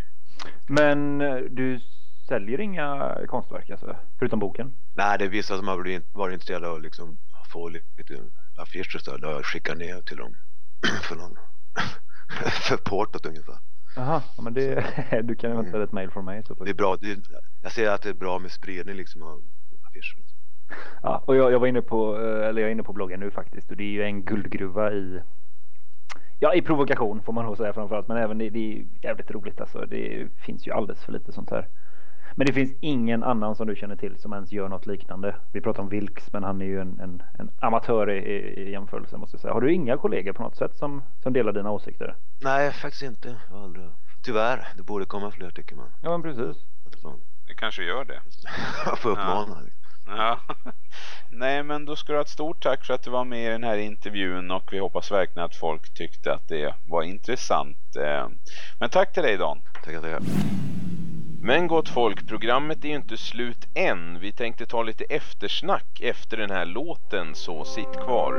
Men eh, du säljer inga konstverk alltså? Förutom boken? Nej, det är vissa som har blivit- varit intresserade av att liksom få lite affischer så där. Jag skickar ner till dem *clears throat* för någon *laughs* för portot ungefär. Jaha, ja, men det, *laughs* du kan Mm. vänta ett mail från mig fall. Det är bra, det är, jag ser att det är bra med spridning liksom av affischer. Ja, och jag, jag var inne på, eh, eller jag är inne på bloggen nu faktiskt och det är ju en guldgruva i Ja, i provokation får man nog säga framförallt, men även det, det är jävligt roligt alltså. Det finns ju alldeles för lite sånt här. Men det finns ingen annan som du känner till som ens gör något liknande. Vi pratar om Vilks, men han är ju en, en, en amatör i, i, i jämförelse måste jag säga. Har du inga kollegor på något sätt som, som delar dina åsikter? Nej, faktiskt inte. Aldrig... Tyvärr, det borde komma fler tycker man. Ja, men precis. Det kanske gör det. Jag *laughs* får uppmana. Ja. Nej, men då ska du ha ett stort tack för att du var med i den här intervjun och vi hoppas verkligen att folk tyckte att det var intressant. Eh, Men tack till dig Dan. Tackar, tackar. Men gott folk, programmet är ju inte slut än. Vi tänkte ta lite eftersnack efter den här låten, så sitt kvar.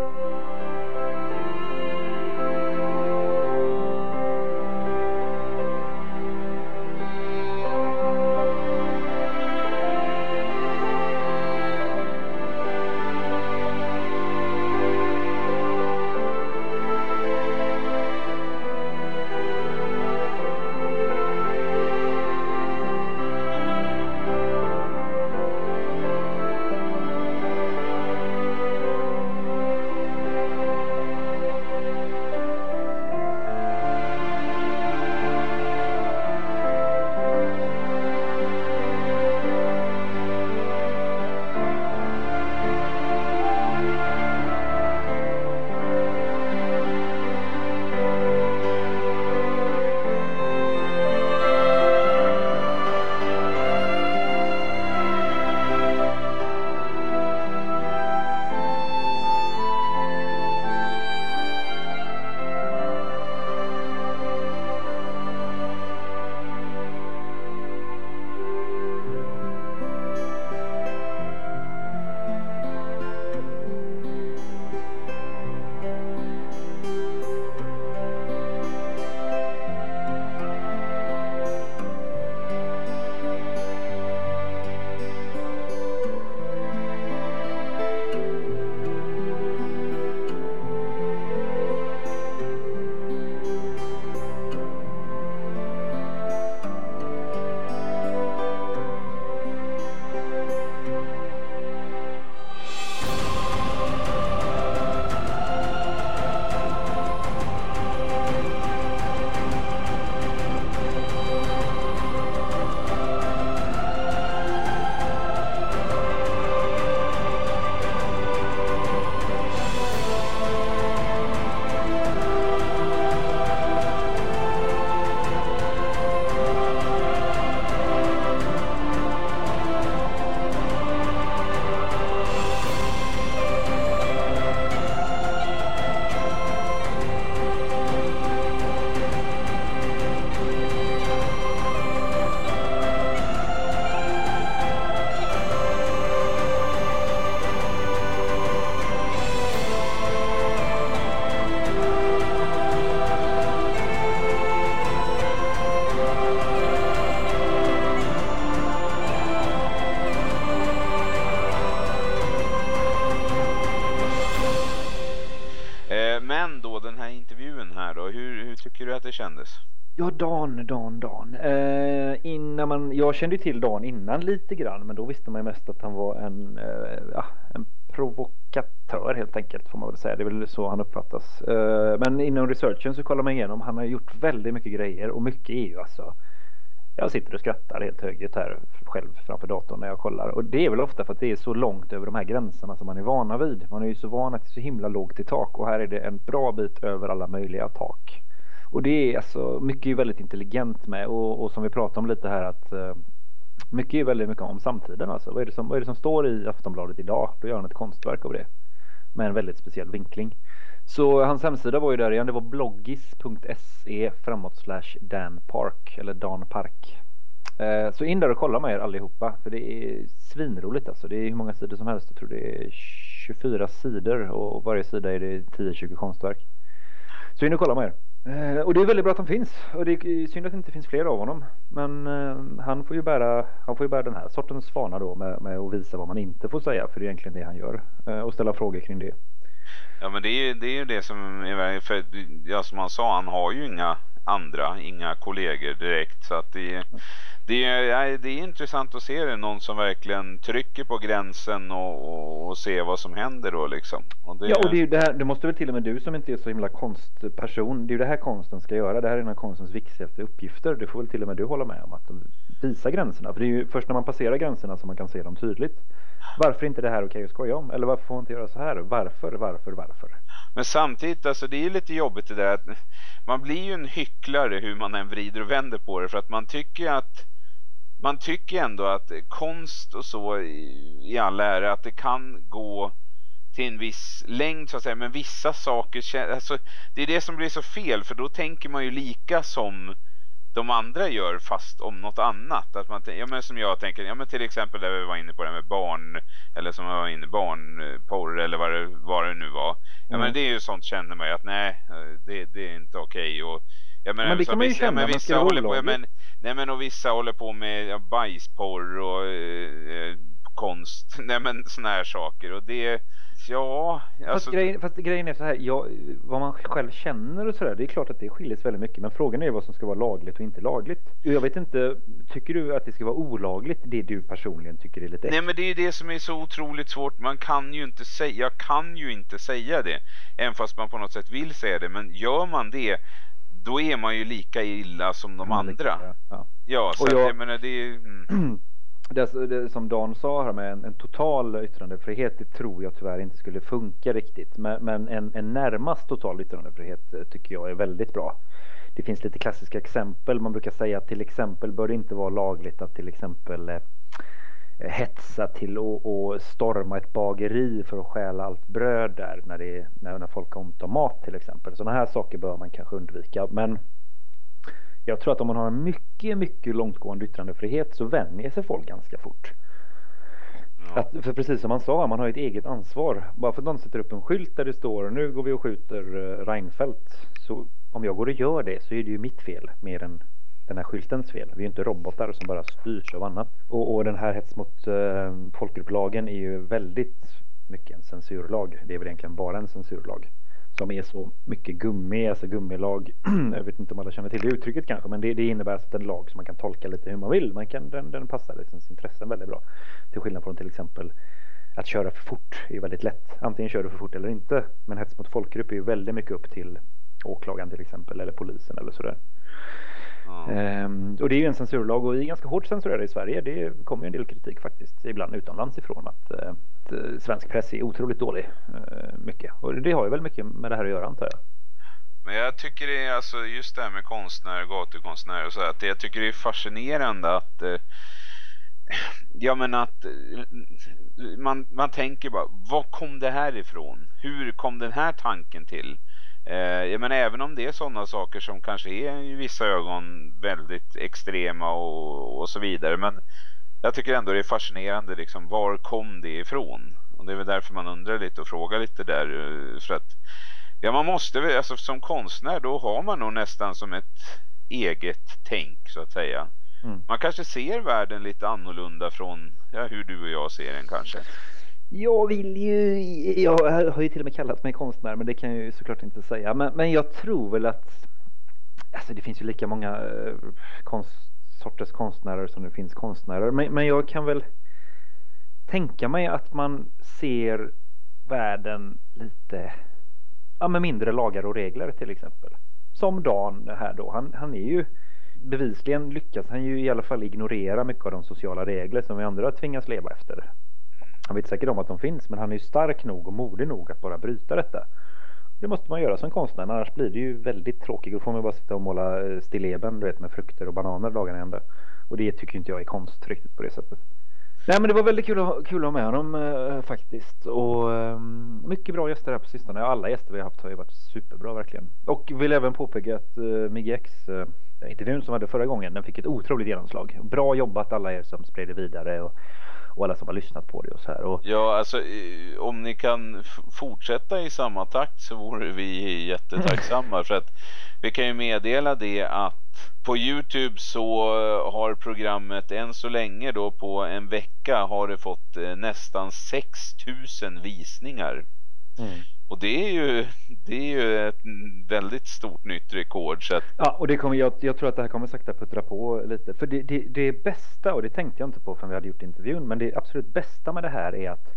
Dan, Dan, Dan. Eh, innan man, jag kände till Dan innan lite grann, men då visste man ju mest att han var en, eh, ja, en provokatör helt enkelt, får man väl säga. Det är väl så han uppfattas. Eh, men inom researchen så kollar man igenom, han har gjort väldigt mycket grejer och mycket är ju alltså jag sitter och skrattar helt högljutt här själv framför datorn när jag kollar. Och det är väl ofta för att det är så långt över de här gränserna som man är vana vid. Man är ju så van att det är så himla lågt i tak och här är det en bra bit över alla möjliga tak. Och det är alltså mycket är väldigt intelligent med och, och som vi pratade om lite här att uh, mycket är väldigt mycket om samtiden alltså. Vad är, det som, vad är det som står i Aftonbladet idag? Då gör han ett konstverk av det. Med en väldigt speciell vinkling. Så hans hemsida var ju där igen. Det var bloggis.se framåt slash Dan Park eller Dan Park. Eh, så in där och kolla med er allihopa för det är svinroligt alltså. Det är hur många sidor som helst. Jag tror det är 24 sidor och varje sida är det 10-20 konstverk. Så in och kolla med er. Eh, och det är väldigt bra att han finns och det är synd att det inte finns fler av honom. Men eh, han får ju bära, han får ju bära den här sortens fana då med, med att visa vad man inte får säga för det är egentligen det han gör. Eh, och ställa frågor kring det. Ja men det är ju det, är ju det som är för ja, som han sa, han har ju inga andra, inga kollegor direkt. Så att det, det, är, det är intressant att se det, någon som verkligen trycker på gränsen och, och, och se vad som händer då liksom. Och det... Ja och det, är det, här, det måste väl till och med du som inte är så himla konstperson, det är ju det här konsten ska göra, det här är en av konstens viktigaste uppgifter, det får väl till och med du hålla med om att visa gränserna, för det är ju först när man passerar gränserna som man kan se dem tydligt. Varför är inte det här okej okay att skoja om? Eller varför får man inte göra så här? Varför, varför, varför? Men samtidigt, alltså det är ju lite jobbigt det där att man blir ju en hycklare hur man än vrider och vänder på det för att man tycker att man tycker ändå att konst och så i, i all ära att det kan gå till en viss längd så att säga men vissa saker alltså, det är det som blir så fel för då tänker man ju lika som de andra gör fast om något annat. Att man, ja, men som jag tänker, ja, men till exempel där vi var inne på det med barn eller som jag var inne barnporr eller vad det, vad det nu var. Ja mm. men det är ju sånt känner man ju att nej det, det är inte okej okay. och Ja, men, men det kan man ju vissa, känna, ja, vissa håller på, ja, men, nej men och vissa håller på med ja, bajsporr och eh, konst, *laughs* nej men såna här saker och det Ja, alltså... fast, grejen, fast grejen är så här, ja, vad man själv känner och sådär, det är klart att det skiljer sig väldigt mycket. Men frågan är vad som ska vara lagligt och inte lagligt. Jag vet inte, tycker du att det ska vara olagligt, det du personligen tycker är lite äckligt? Nej men det är ju det som är så otroligt svårt. Man kan ju inte säga, jag kan ju inte säga det. Även fast man på något sätt vill säga det. Men gör man det, då är man ju lika illa som de andra. Lika, ja. ja, så och jag, jag menar det är... Mm. *clears throat* det, det, som Dan sa här med en, en, total yttrandefrihet, det tror jag tyvärr inte skulle funka riktigt. Men, men en, en, närmast total yttrandefrihet eh, tycker jag är väldigt bra. Det finns lite klassiska exempel. Man brukar säga att till exempel bör det inte vara lagligt att till exempel eh, eh hetsa till att storma ett bageri för att stjäla allt bröd där när, det när, när folk har ont om mat till exempel. Sådana här saker bör man kanske undvika. Men jag tror att om man har en mycket, mycket långtgående yttrandefrihet så vänjer sig folk ganska fort. Ja. Att, för precis som man sa, man har ett eget ansvar. Bara för att någon sätter upp en skylt där det står nu går vi och skjuter uh, Reinfeldt. Så om jag går och gör det så är det ju mitt fel mer än den här skyltens fel. Vi är ju inte robotar som bara styrs av annat. Och, och den här hets mot uh, folkgrupplagen är ju väldigt mycket en censurlag. Det är väl egentligen bara en censurlag de är så mycket gummi, alltså gummilag. *clears throat* jag vet inte om alla känner till det uttrycket kanske, men det, det innebär att en lag som man kan tolka lite hur man vill. Man kan, den, den passar liksom intressen väldigt bra. Till skillnad från till exempel att köra för fort är ju väldigt lätt. Antingen kör du för fort eller inte. Men hets mot folkgrupp är ju väldigt mycket upp till åklagaren till exempel eller polisen eller sådär. Ehm, och det är ju en censurlag och är ganska hårt censurerade i Sverige. Det kommer ju en del kritik faktiskt ibland utomlands ifrån att, eh, att eh, svensk press är otroligt dålig. Uh, mycket. Och det har ju väl mycket med det här att göra antar jag. Men jag tycker det är alltså just det här med konstnärer, gatukonstnärer och så att jag tycker det är fascinerande att eh, Ja men att man, man tänker bara, var kom det här ifrån? Hur kom den här tanken till? Eh, jag menar även om det är sådana saker som kanske är i vissa ögon väldigt extrema och, och så vidare. Men jag tycker ändå det är fascinerande liksom, var kom det ifrån? Och det är väl därför man undrar lite och frågar lite där. Eh, för att, ja man måste alltså som konstnär då har man nog nästan som ett eget tänk så att säga. Mm. Man kanske ser världen lite annorlunda från ja, hur du och jag ser den kanske. Jag vill ju, jag har ju till och med kallat mig konstnär men det kan jag ju såklart inte säga. Men, men jag tror väl att alltså det finns ju lika många eh, konst, sorters konstnärer som det finns konstnärer. Men, men jag kan väl tänka mig att man ser världen lite ja, med mindre lagar och regler till exempel. Som Dan här då. Han, han är ju bevisligen lyckas han ju i alla fall ignorera mycket av de sociala regler som vi andra tvingas leva efter. Han vet säkert om att de finns men han är ju stark nog och modig nog att bara bryta detta. Det måste man göra som konstnär annars blir det ju väldigt tråkigt. Då får man bara sitta och måla eh, stilleben du vet med frukter och bananer dagarna ända. Och det tycker inte jag är konst riktigt på det sättet. Nej men det var väldigt kul att, ha- kul att ha med honom eh, faktiskt. Och eh, mycket bra gäster här på sistone. Alla gäster vi har haft har ju varit superbra verkligen. Och vill även påpeka att eh, Migge X eh, intervjun som vi hade förra gången den fick ett otroligt genomslag. Bra jobbat alla er som spred det vidare och, och alla som har lyssnat på det och så här. Och, Ja, alltså om ni kan fortsätta i samma takt så vore vi jättetacksamma *laughs* för att vi kan ju meddela det att på Youtube så eh, har programmet än så länge då på en vecka har det fått eh, nästan 6000 visningar. Och det är ju, det är ju ett väldigt stort nytt rekord så att Ja, och det kommer, jag, jag tror att det här kommer sakta puttra på lite. För det, det, det bästa, och det tänkte jag inte på förrän vi hade gjort intervjun, men det absolut bästa med det här är att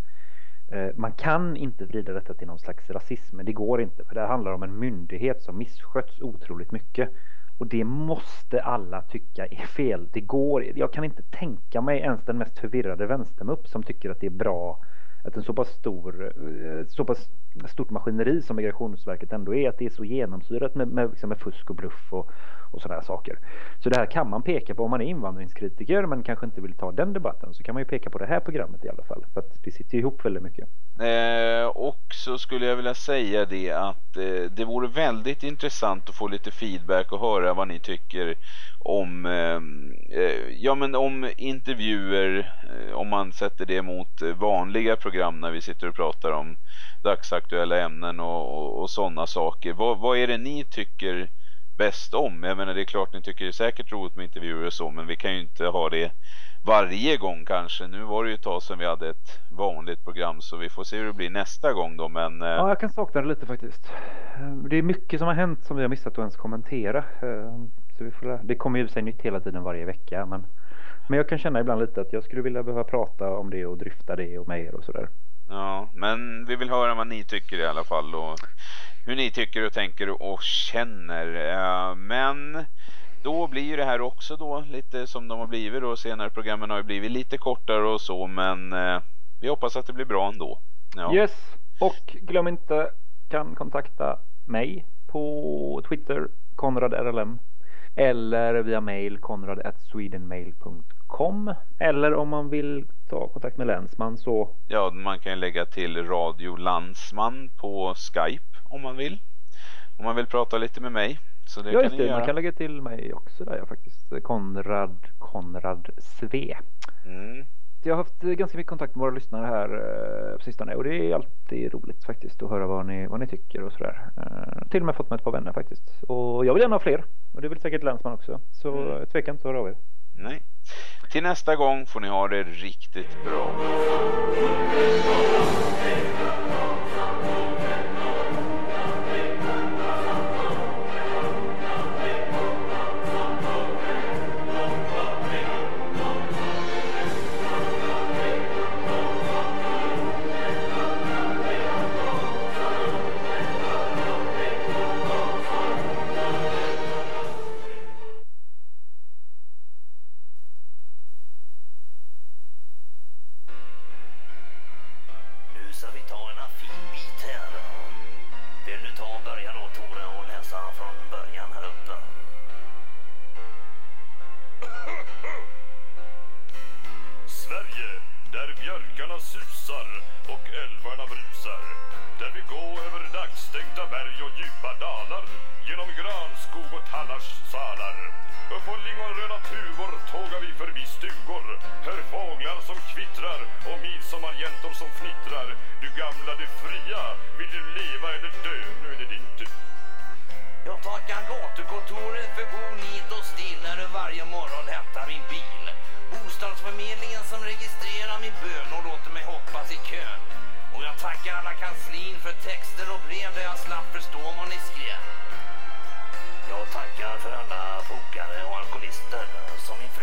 eh, man kan inte vrida detta till någon slags rasism, men det går inte. För det här handlar om en myndighet som missköts otroligt mycket. Och det måste alla tycka är fel. Det går, jag kan inte tänka mig ens den mest förvirrade vänstermupp som tycker att det är bra att en så pass stor, eh, så pass stort maskineri som Migrationsverket ändå är, att det är så genomsyrat med, med, liksom med fusk och bluff och, och sådana här saker. Så det här kan man peka på om man är invandringskritiker men kanske inte vill ta den debatten så kan man ju peka på det här programmet i alla fall för att det sitter ihop väldigt mycket. Eh, och så skulle jag vilja säga det att eh, det vore väldigt intressant att få lite feedback och höra vad ni tycker om, eh, eh, ja, men om intervjuer, eh, om man sätter det mot vanliga program när vi sitter och pratar om dagsaktuella ämnen och, och, och sådana saker. Vad, vad är det ni tycker bäst om? Jag menar det är klart ni tycker det är säkert roligt med intervjuer och så men vi kan ju inte ha det varje gång kanske. Nu var det ju ett tag sedan vi hade ett vanligt program så vi får se hur det blir nästa gång då men eh, Ja, jag kan sakna det lite faktiskt. Eh, Det är mycket som har hänt som vi har missat att ens kommentera. Eh, Så vi får, det kommer ju sig nytt hela tiden varje vecka. Men, men jag kan känna ibland lite att jag skulle vilja behöva prata om det och dryfta det och med er och sådär. Ja, men vi vill höra vad ni tycker i alla fall och hur ni tycker och tänker och känner. Eh, Men då blir ju det här också då lite som de har blivit då. Senare programmen har ju blivit lite kortare och så men eh, vi hoppas att det blir bra ändå. Ja. Yes, och glöm inte kan kontakta mig på Twitter, konradrlm eller via mail konrad.swedenmail.com eller om man vill ta kontakt med Länsman så Ja, man kan ju lägga till Radio Landsman på Skype om man vill. Om man vill prata lite med mig. Så det ja, kan just ni det, göra. man kan lägga till mig också där jag faktiskt. Konrad, Konrad Sve. Mm. Jag har haft ganska mycket kontakt med våra lyssnare här eh, på sistone och det är alltid roligt faktiskt att höra vad ni, vad ni tycker och sådär. Eh, till och med fått med ett par vänner faktiskt. Och jag vill gärna ha fler. Och det vill säkert Länsman också. Så Mm. tveka inte att höra av er. Nej. Till nästa gång får ni ha det riktigt bra.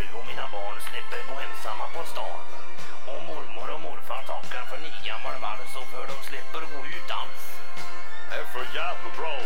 Fru och mina barn slipper bo ensamma på stan. Och mormor och morfar tackar för nio gammal vals och för de slipper gå ut alls. Det är för jävla bra.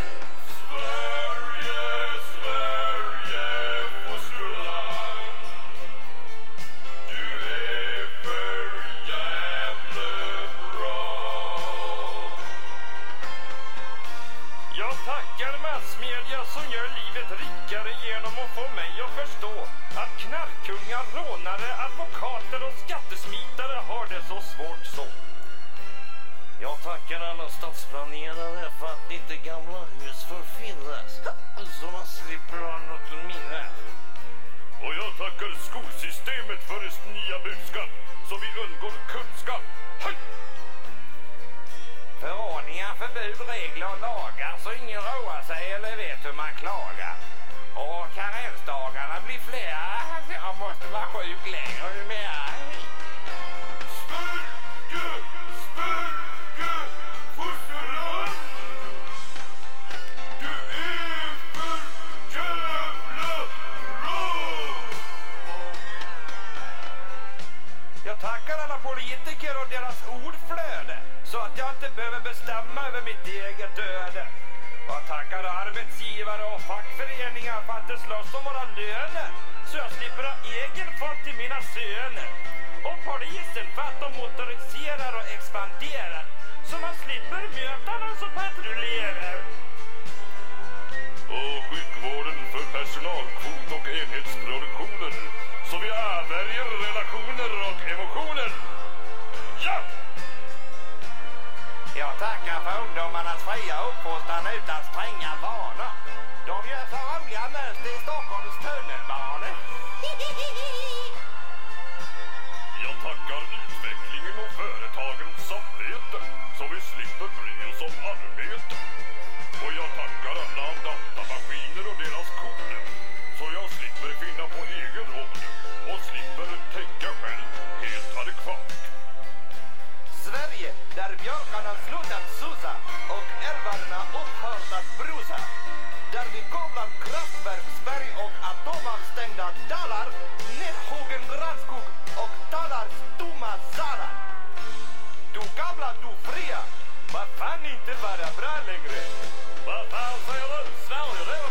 Fackföreningar för att de slåss om våra löner så jag slipper ha egen fond till mina söner. Och polisen för att de motoriserar och expanderar så man slipper möta någon som patrullerar. Och sjukvården för personalkvot och enhetsproduktioner så vi avvärjer relationer och emotioner. Ja! Jag tackar för ungdomarnas fria uppfostran utan stränga vanor. De gör så roliga mönster i Stockholms tunnelbana. Atomavstängda talar nedhuggen granskog och talar stumma salar. Du gamla, du fria, vad fan inte vara bra längre? Vad fan säger du? Sverige, det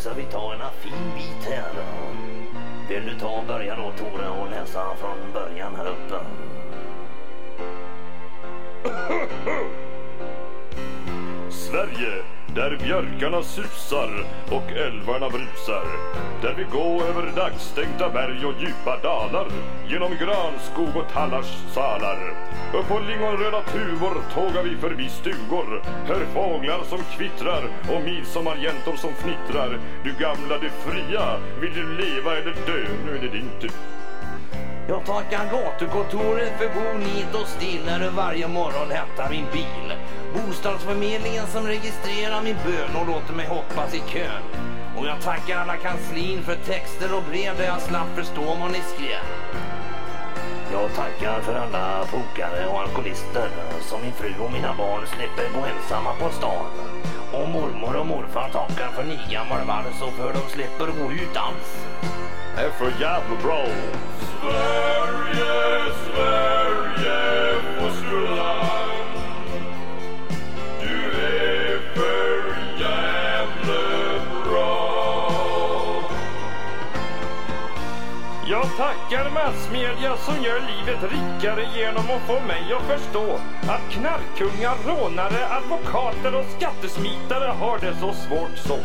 ska vi ta en fin bit här då. Vill du ta och börja då Tore och läsa från början här uppe? *laughs* Sverige, där björkarna susar och älvarna brusar. Där vi går över dagstänkta berg och djupa dalar. Genom granskog och tallars salar. Upp på lingonröda tuvor tågar vi förbi stugor. Hör fåglar som kvittrar och midsommarjäntor som fnittrar. Du gamla, du fria, vill du leva eller dö? Nu är det din tur. Jag tackar gatukontoret för god nit och still när du varje morgon hämtar min bil. Bostadsförmedlingen som registrerar min bön och låter mig hoppas i kön. Och jag tackar alla kanslin för texter och brev där jag slapp förstå vad ni skrev. Jag tackar för alla pokare och alkoholister som min fru och mina barn slipper gå ensamma på stan. Och mormor och morfar tackar för nygammal vals och för de slipper gå ut alls. Det är för jävla bra. Sverige, Sverige, Jag tackar massmedia som gör livet rikare genom att få mig att förstå att knarkkungar, rånare, advokater och skattesmitare har det så svårt så.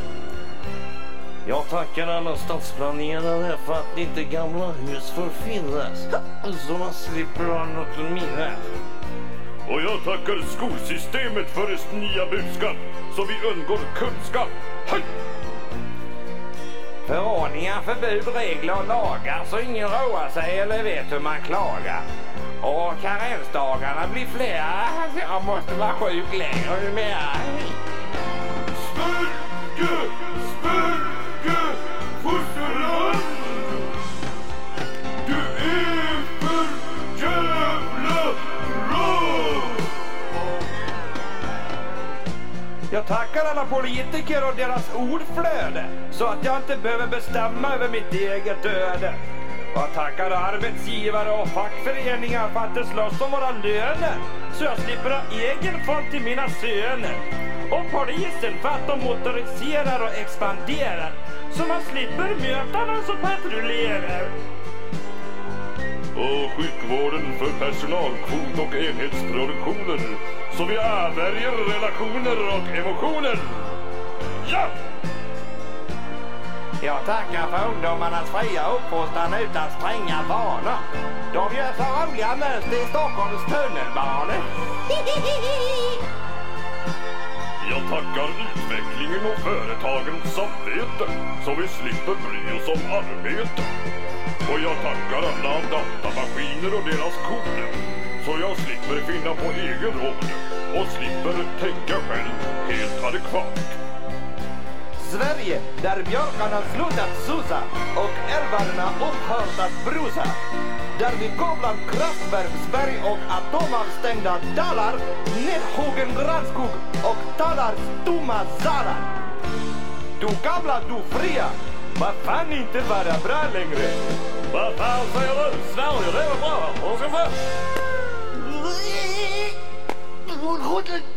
Jag tackar alla stadsplanerare för att inte gamla hus får finnas Så man slipper ha något minne. Och jag tackar skolsystemet för dess nya budskap så vi undgår kunskap. Hej! Förordningar, förbud, regler och lagar så ingen roar sig eller vet hur man klagar. Och karensdagarna blir flera. Jag måste vara sjuk längre ju mer. Sverige, Jag tackar alla politiker och deras ordflöde så att jag inte behöver bestämma över mitt eget öde. Jag tackar arbetsgivare och fackföreningar för att de slåss om våra löner så jag slipper ha egen fond till mina söner. Och polisen för att de motoriserar och expanderar så man slipper möta någon som patrullerar. Och sjukvården för personalkvot och enhetsproduktioner så vi avvärjer relationer och emotioner. Ja! Jag tackar för ungdomarnas fria uppfostran utan stränga vanor. De gör så roliga mönster i Stockholms tunnelbanor. Jag tackar utvecklingen och företagens samvete så vi slipper bry oss om arbete. Och jag tackar alla datamaskiner och deras kod så jag slipper finna på egen råd och slipper tänka själv helt adekvat. Sverige, där björkarna slutat susa och älvarna upphört att brusa. Där vi bland kraftverksberg och atomavstängda dalar, nedhuggen granskog och talar stumma salar. Du gamla, du fria, vad fan inte vara bra längre? Vad fan säger du? Sverige, det är bra. Och så får... Hon